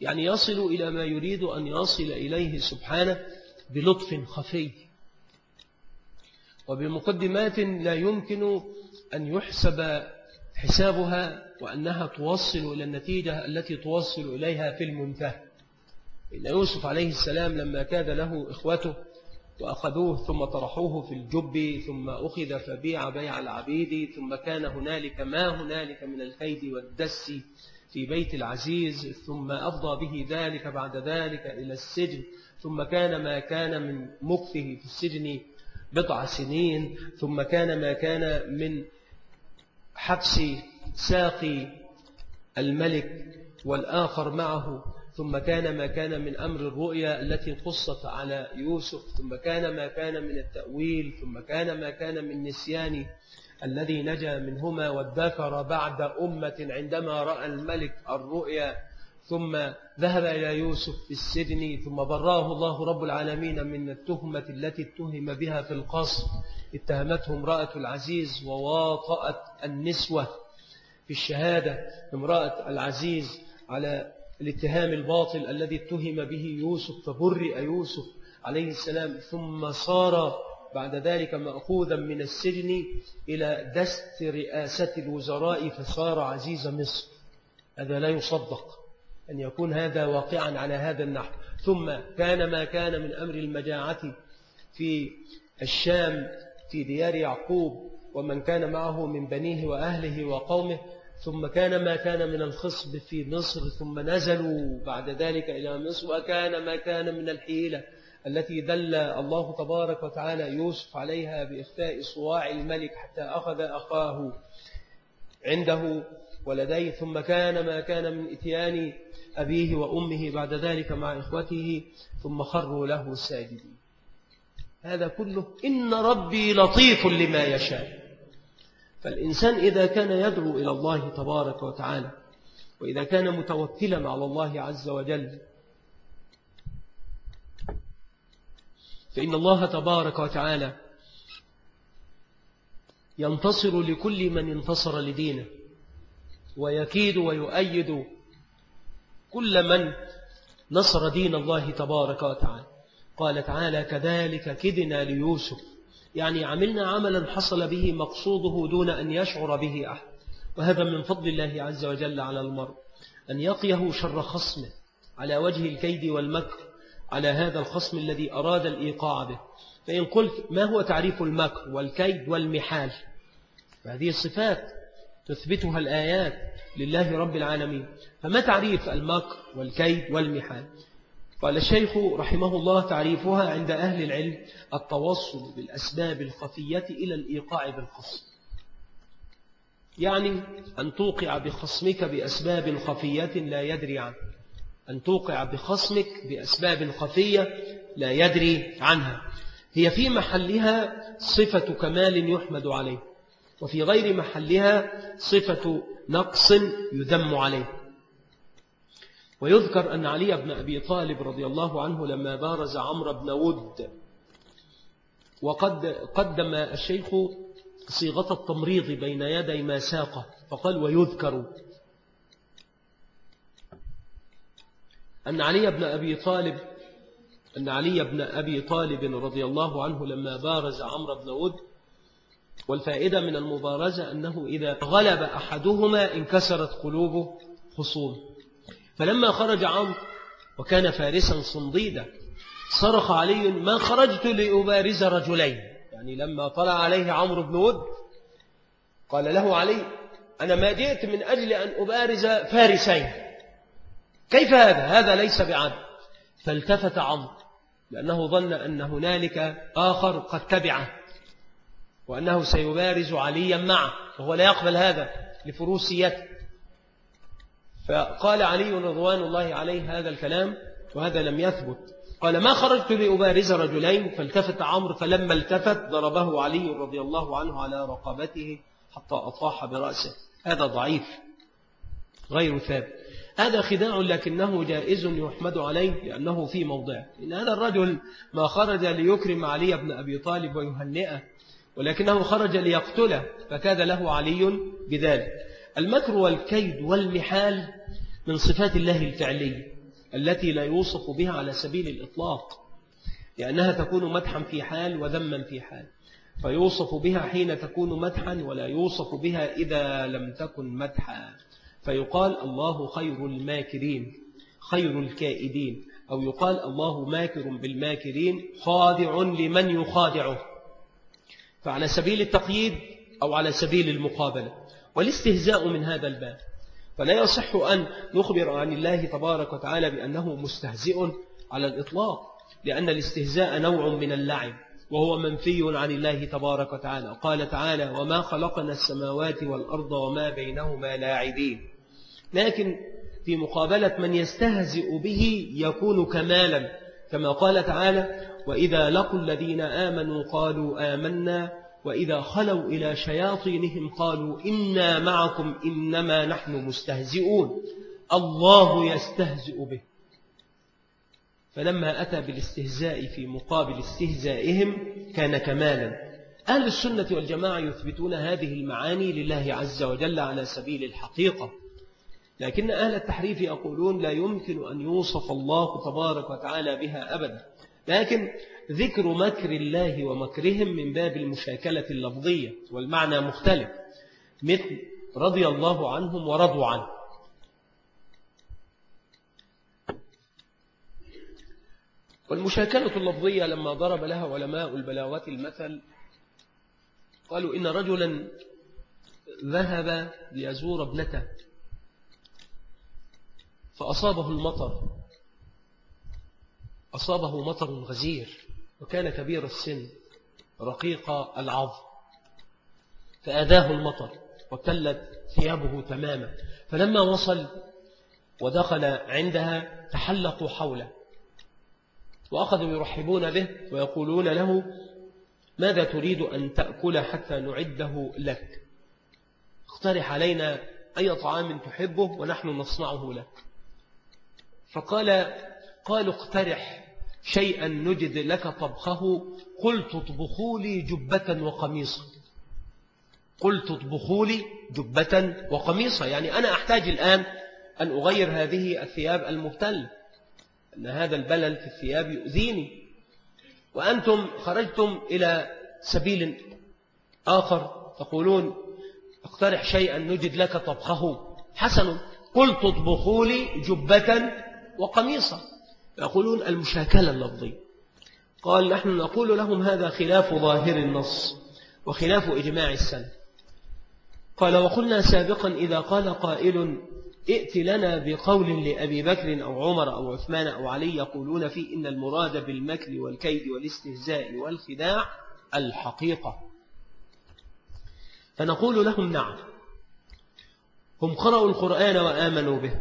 يعني يصل إلى ما يريد أن يصل إليه سبحانه بلطف خفي. وبمقدمات لا يمكن أن يحسب حسابها وأنها توصل إلى النتيجة التي توصل إليها في المنتهى. إن يوسف عليه السلام لما كاد له إخوته وأخذوه ثم طرحوه في الجب ثم أخذ فبيع بيع العبيد ثم كان هنالك ما هنالك من الكيد والدس في بيت العزيز ثم أفضى به ذلك بعد ذلك إلى السجن ثم كان ما كان من مكته في السجن بضع سنين ثم كان ما كان من حبس ساقي الملك والآخر معه ثم كان ما كان من أمر الرؤيا التي قصت على يوسف ثم كان ما كان من التأويل ثم كان ما كان من نسيان الذي نجا منهما وادكر بعد أمة عندما رأى الملك الرؤيا ثم ذهب إلى يوسف في السجن ثم براه الله رب العالمين من التهمة التي اتهم بها في القصر. اتهمته امرأة العزيز وواطأت النسوة في الشهادة امرأة العزيز على الاتهام الباطل الذي اتهم به يوسف فبرئ يوسف عليه السلام ثم صار بعد ذلك مأخوذا من السجن إلى دست رئاسة الوزراء فصار عزيز مصر. هذا لا يصدق أن يكون هذا واقعا على هذا النحو. ثم كان ما كان من أمر المجاعة في الشام في ديار يعقوب ومن كان معه من بنيه وأهله وقومه ثم كان ما كان من الخصب في مصر ثم نزلوا بعد ذلك إلى مصر وكان ما كان من الحيلة التي دل الله تبارك وتعالى يوسف عليها بإخفاء صواع الملك حتى أخذ أخاه عنده ولديه ثم كان ما كان من إتيان أبيه وأمه بعد ذلك مع إخوته ثم خروا له ساجدين. هذا كله إن ربي لطيف لما يشاء. فالإنسان إذا كان يدعو إلى الله تبارك وتعالى وإذا كان متوكلا على الله عز وجل فإن الله تبارك وتعالى ينتصر لكل من انتصر لدينه ويكيد ويؤيد كل من نصر دين الله تبارك وتعالى. قال تعالى كذلك كدنا ليوسف. يعني عملنا عملا حصل به مقصوده دون أن يشعر به أحد. وهذا من فضل الله عز وجل على المرء. أن يقيه شر خصمه على وجه الكيد والمكر على هذا الخصم الذي أراد الإيقاع به. فإن قلت ما هو تعريف المكر والكيد والمحال؟ فهذه الصفات تثبتها الآيات لله رب العالمين. فما تعريف المكر والكيد والمحال؟ قال الشيخ رحمه الله تعريفها عند أهل العلم التوصل بالأسباب الخفية إلى الإيقاع بالخصم. يعني أن توقع بخصمك بأسباب خفية لا يدري عنه. أن توقع بخصمك بأسباب خفية لا يدري عنها. هي في محلها صفة كمال يحمد عليه وفي غير محلها صفة نقص يذم عليه. ويذكر أن علي بن أبي طالب رضي الله عنه لما بارز عمرو بن ود وقد قدم الشيخ صيغة التمريض بين يدي ما ساقه فقال ويذكر أن علي بن أبي طالب أن علي بن أبي طالب رضي الله عنه لما بارز عمرو بن ود والفائدة من المبارزة أنه إذا غلب أحدهما انكسرت قلوب خصوم. فلما خرج عمرو وكان فارسا صنديدا صرخ علي ما خرجت لأبارز رجلين؟ يعني لما طلع عليه عمرو بن ود قال له علي أنا ما جئت من أجل أن أبارز فارسين. كيف هذا؟ هذا ليس بعد فالتفت عمرو لأنه ظن أن هنالك آخر قد تبعه وأنه سيبارز عليا معه وهو لا يقبل هذا لفروسيته. فقال علي رضوان الله عليه هذا الكلام وهذا لم يثبت. قال ما خرجت لأبارز رجلين؟ فالتفت عمرو فلما التفت ضربه علي رضي الله عنه على رقبته حتى أطاح برأسه. هذا ضعيف غير ثابت هذا خداع لكنه جائز يحمد عليه لأنه في موضعه إن هذا الرجل ما خرج ليكرم علي بن أبي طالب ويهنئه ولكنه خرج ليقتله فكاد له علي بذلك. المكر والكيد والمحال من صفات الله الفعلية التي لا يوصف بها على سبيل الإطلاق لأنها تكون مدحا في حال وذما في حال فيوصف بها حين تكون مدحا ولا يوصف بها إذا لم تكن مدحا فيقال الله خير الماكرين خير الكائدين أو يقال الله ماكر بالماكرين خادع لمن يخادعه فعلى سبيل التقييد أو على سبيل المقابلة. والاستهزاء من هذا الباب. فلا يصح أن نخبر عن الله تبارك وتعالى بأنه مستهزئ على الإطلاق لأن الاستهزاء نوع من اللعب وهو منفي عن الله تبارك وتعالى. قال تعالى وما خلقنا السماوات والأرض وما بينهما لاعبين. لكن في مقابلة من يستهزئ به يكون كمالا كما قال تعالى وإذا لقوا الذين آمنوا قالوا آمنا وإذا خلوا إلى شياطينهم قالوا إنا معكم إنما نحن مستهزئون. الله يستهزئ به. فلما أتى بالاستهزاء في مقابل استهزائهم كان كمالا. أهل السنة والجماعة يثبتون هذه المعاني لله عز وجل على سبيل الحقيقة. لكن أهل التحريف يقولون لا يمكن أن يوصف الله تبارك وتعالى بها أبدا. لكن ذكر مكر الله ومكرهم من باب المشاكلة اللفظية والمعنى مختلف مثل رضي الله عنهم ورضوا عنه. والمشاكلة اللفظية لما ضرب لها علماء البلاغات المثل قالوا إن رجلا ذهب ليزور ابنته فأصابه المطر. أصابه مطر غزير وكان كبير السن رقيق العظم فأذاه المطر وتلت ثيابه تماما. فلما وصل ودخل عندها تحلقوا حوله. وأخذوا يرحبون به ويقولون له ماذا تريد أن تأكل حتى نعده لك؟ اقترح علينا أي طعام تحبه ونحن نصنعه لك. فقال قالوا اقترح شيئا نجد لك طبخه. قلت اطبخوا لي جبة وقميصا قلت اطبخوا لي جبة وقميصا يعني أنا أحتاج الآن أن أغير هذه الثياب المبتلة أن هذا البلل في الثياب يؤذيني. وأنتم خرجتم إلى سبيل آخر تقولون اقترح شيئا نجد لك طبخه. حسن. قلت اطبخوا لي جبة وقميصا يقولون المشاكلة اللفظية. قال نحن نقول لهم هذا خلاف ظاهر النص وخلاف إجماع السنة قال وقلنا سابقا إذا قال قائل ائت لنا بقول لأبي بكر أو عمر أو عثمان أو علي يقولون فيه إن المراد بالمكر والكيد والاستهزاء والخداع الحقيقة. فنقول لهم نعم. هم قرأوا القرآن وآمنوا به.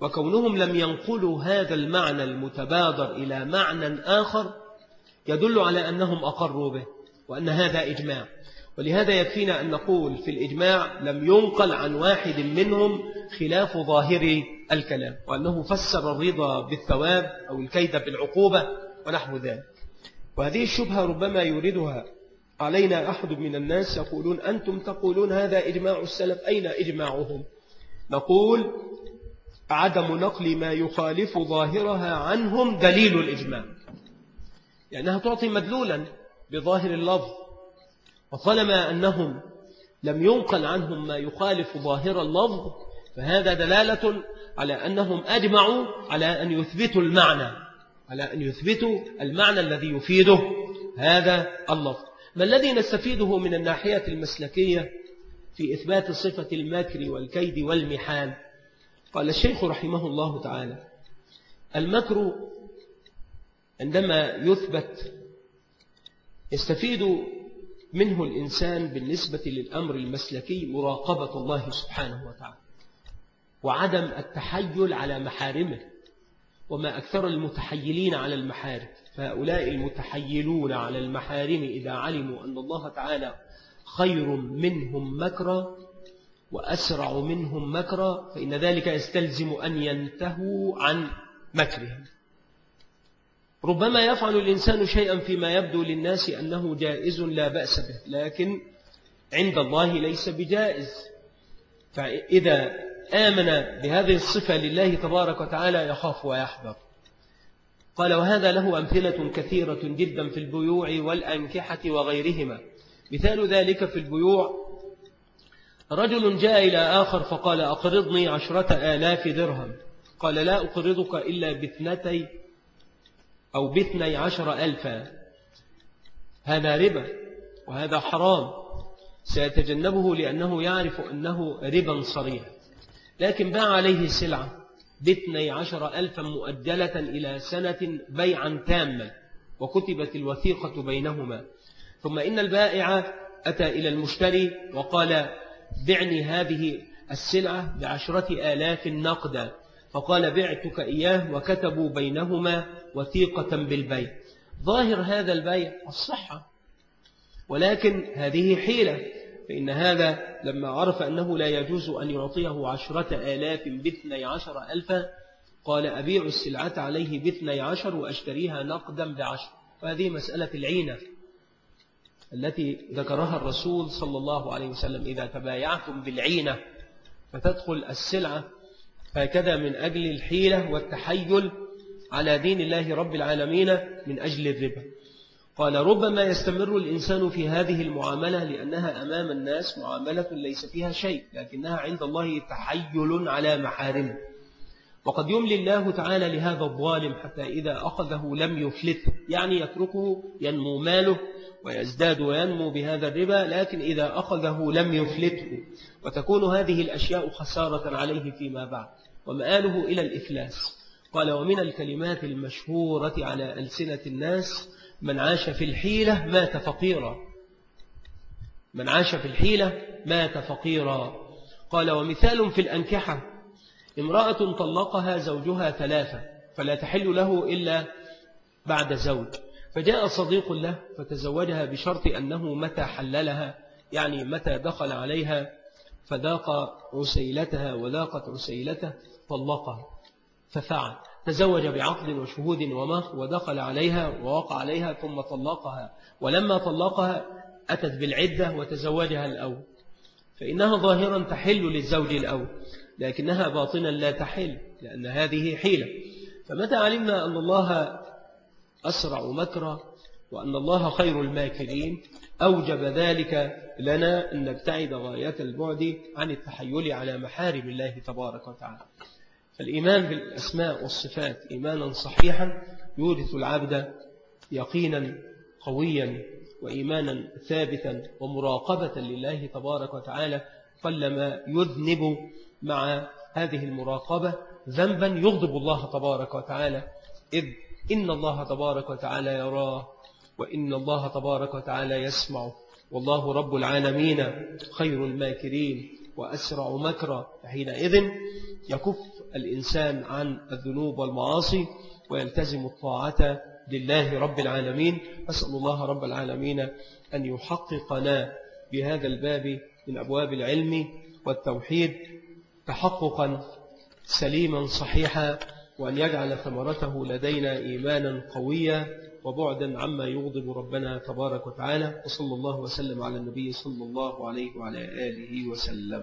وكونهم لم ينقلوا هذا المعنى المتبادر إلى معنى آخر يدل على أنهم أقروا به وأن هذا إجماع. ولهذا يكفينا أن نقول في الإجماع لم ينقل عن واحد منهم خلاف ظاهر الكلام وأنه فسر الرضا بالثواب أو الكيد بالعقوبة ونحو ذلك. وهذه الشبهة ربما يوردها علينا أحد من الناس يقولون أنتم تقولون هذا إجماع السلف أين إجماعهم؟ نقول عدم نقل ما يخالف ظاهرها عنهم دليل الإجماع. لأنها تعطي مدلولا بظاهر اللفظ. وطالما أنهم لم ينقل عنهم ما يخالف ظاهر اللفظ فهذا دلالة على أنهم أجمعوا على أن يثبتوا المعنى على أن يثبتوا المعنى الذي يفيده هذا اللفظ. ما الذي نستفيده من الناحية المسلكية في إثبات صفة المكر والكيد والمحال؟ قال الشيخ رحمه الله تعالى المكر عندما يثبت يستفيد منه الإنسان بالنسبة للأمر المسلكي مراقبة الله سبحانه وتعالى وعدم التحيل على محارمه وما أكثر المتحيلين على المحارم. فهؤلاء المتحيلون على المحارم إذا علموا أن الله تعالى خير منهم مكرا وأسرع منهم مكرا فإن ذلك يستلزم أن ينتهوا عن مكرهم. ربما يفعل الإنسان شيئا فيما يبدو للناس أنه جائز لا بأس به لكن عند الله ليس بجائز. فإذا آمن بهذه الصفة لله تبارك وتعالى يخاف ويحذر. قال وهذا له أمثلة كثيرة جدا في البيوع والأنكحة وغيرهما. مثال ذلك في البيوع رجل جاء إلى آخر فقال أقرضني عشرة آلاف درهم. قال لا أقرضك إلا باثنتي أو باثني عشر ألفا. هذا ربا وهذا حرام. سيتجنبه لأنه يعرف أنه ربا صريح. لكن باع عليه سلعة باثني عشر ألفا مؤجلة إلى سنة بيعا تاما وكتبت الوثيقة بينهما. ثم إن البائع أتى إلى المشتري وقال بعني هذه السلعة بعشرة آلاف نقدا فقال بعتك إياه وكتبوا بينهما وثيقة بالبيع. ظاهر هذا البيع الصحة ولكن هذه حيلة فإن هذا لما عرف أنه لا يجوز أن يعطيه عشرة آلاف باثني عشر ألفا قال أبيع السلعة عليه باثني عشر وأشتريها نقدا بعشر. وهذه مسألة العينة. التي ذكرها الرسول صلى الله عليه وسلم إذا تبايعتم بالعينة فتدخل السلعة هكذا من أجل الحيلة والتحيل على دين الله رب العالمين من أجل الربا. قال ربما يستمر الإنسان في هذه المعاملة لأنها أمام الناس معاملة ليس فيها شيء لكنها عند الله تحيل على محارمه. وقد يملي الله تعالى لهذا الظالم حتى إذا أخذه لم يفلته يعني يتركه ينمو ماله ويزداد وينمو بهذا الربا لكن إذا أخذه لم يفلته. وتكون هذه الأشياء خسارة عليه فيما بعد. ومآله إلى الإفلاس. قال ومن الكلمات المشهورة على ألسنة الناس من عاش في الحيلة مات فقيرا. من عاش في الحيلة مات فقيرا. قال ومثال في الأنكحة امرأة طلقها زوجها ثلاثة فلا تحل له إلا بعد زوج. فجاء صديق له فتزوجها بشرط أنه متى حللها يعني متى دخل عليها فذاق عسيلتها وذاقت عسيلته طلقها ففعل تزوج بعقد وشهود ومهر ودخل عليها ووقع عليها ثم طلقها ولما طلقها أتت بالعدة وتزوجها الأول فإنها ظاهرا تحل للزوج الأول لكنها باطنا لا تحل لأن هذه حيلة. فمتى علمنا أن الله أسرع مكرا وأن الله خير الماكرين. أوجب ذلك لنا أن نبتعد غاية البعد عن التحيل على محارم الله تبارك وتعالى. فالإيمان بالأسماء والصفات إيمانا صحيحا يورث العبد يقينا قويا وإيمانا ثابتا ومراقبة لله تبارك وتعالى. قلما يذنب مع هذه المراقبة ذنبا يغضب الله تبارك وتعالى. إذ إن الله تبارك وتعالى يراه وإن الله تبارك وتعالى يسمع. والله رب العالمين خير الماكرين وأسرع مكرا حينئذ يكف الإنسان عن الذنوب والمعاصي ويلتزم الطاعة لله رب العالمين. أسأل الله رب العالمين أن يحققنا بهذا الباب من أبواب العلم والتوحيد تحققا سليما صحيحا. وأن يجعل ثمرته لدينا إيمانا قويا وبعدا عما يغضب ربنا تبارك وتعالى وصلى الله وسلم على النبي صلى الله عليه وعلى آله وسلم.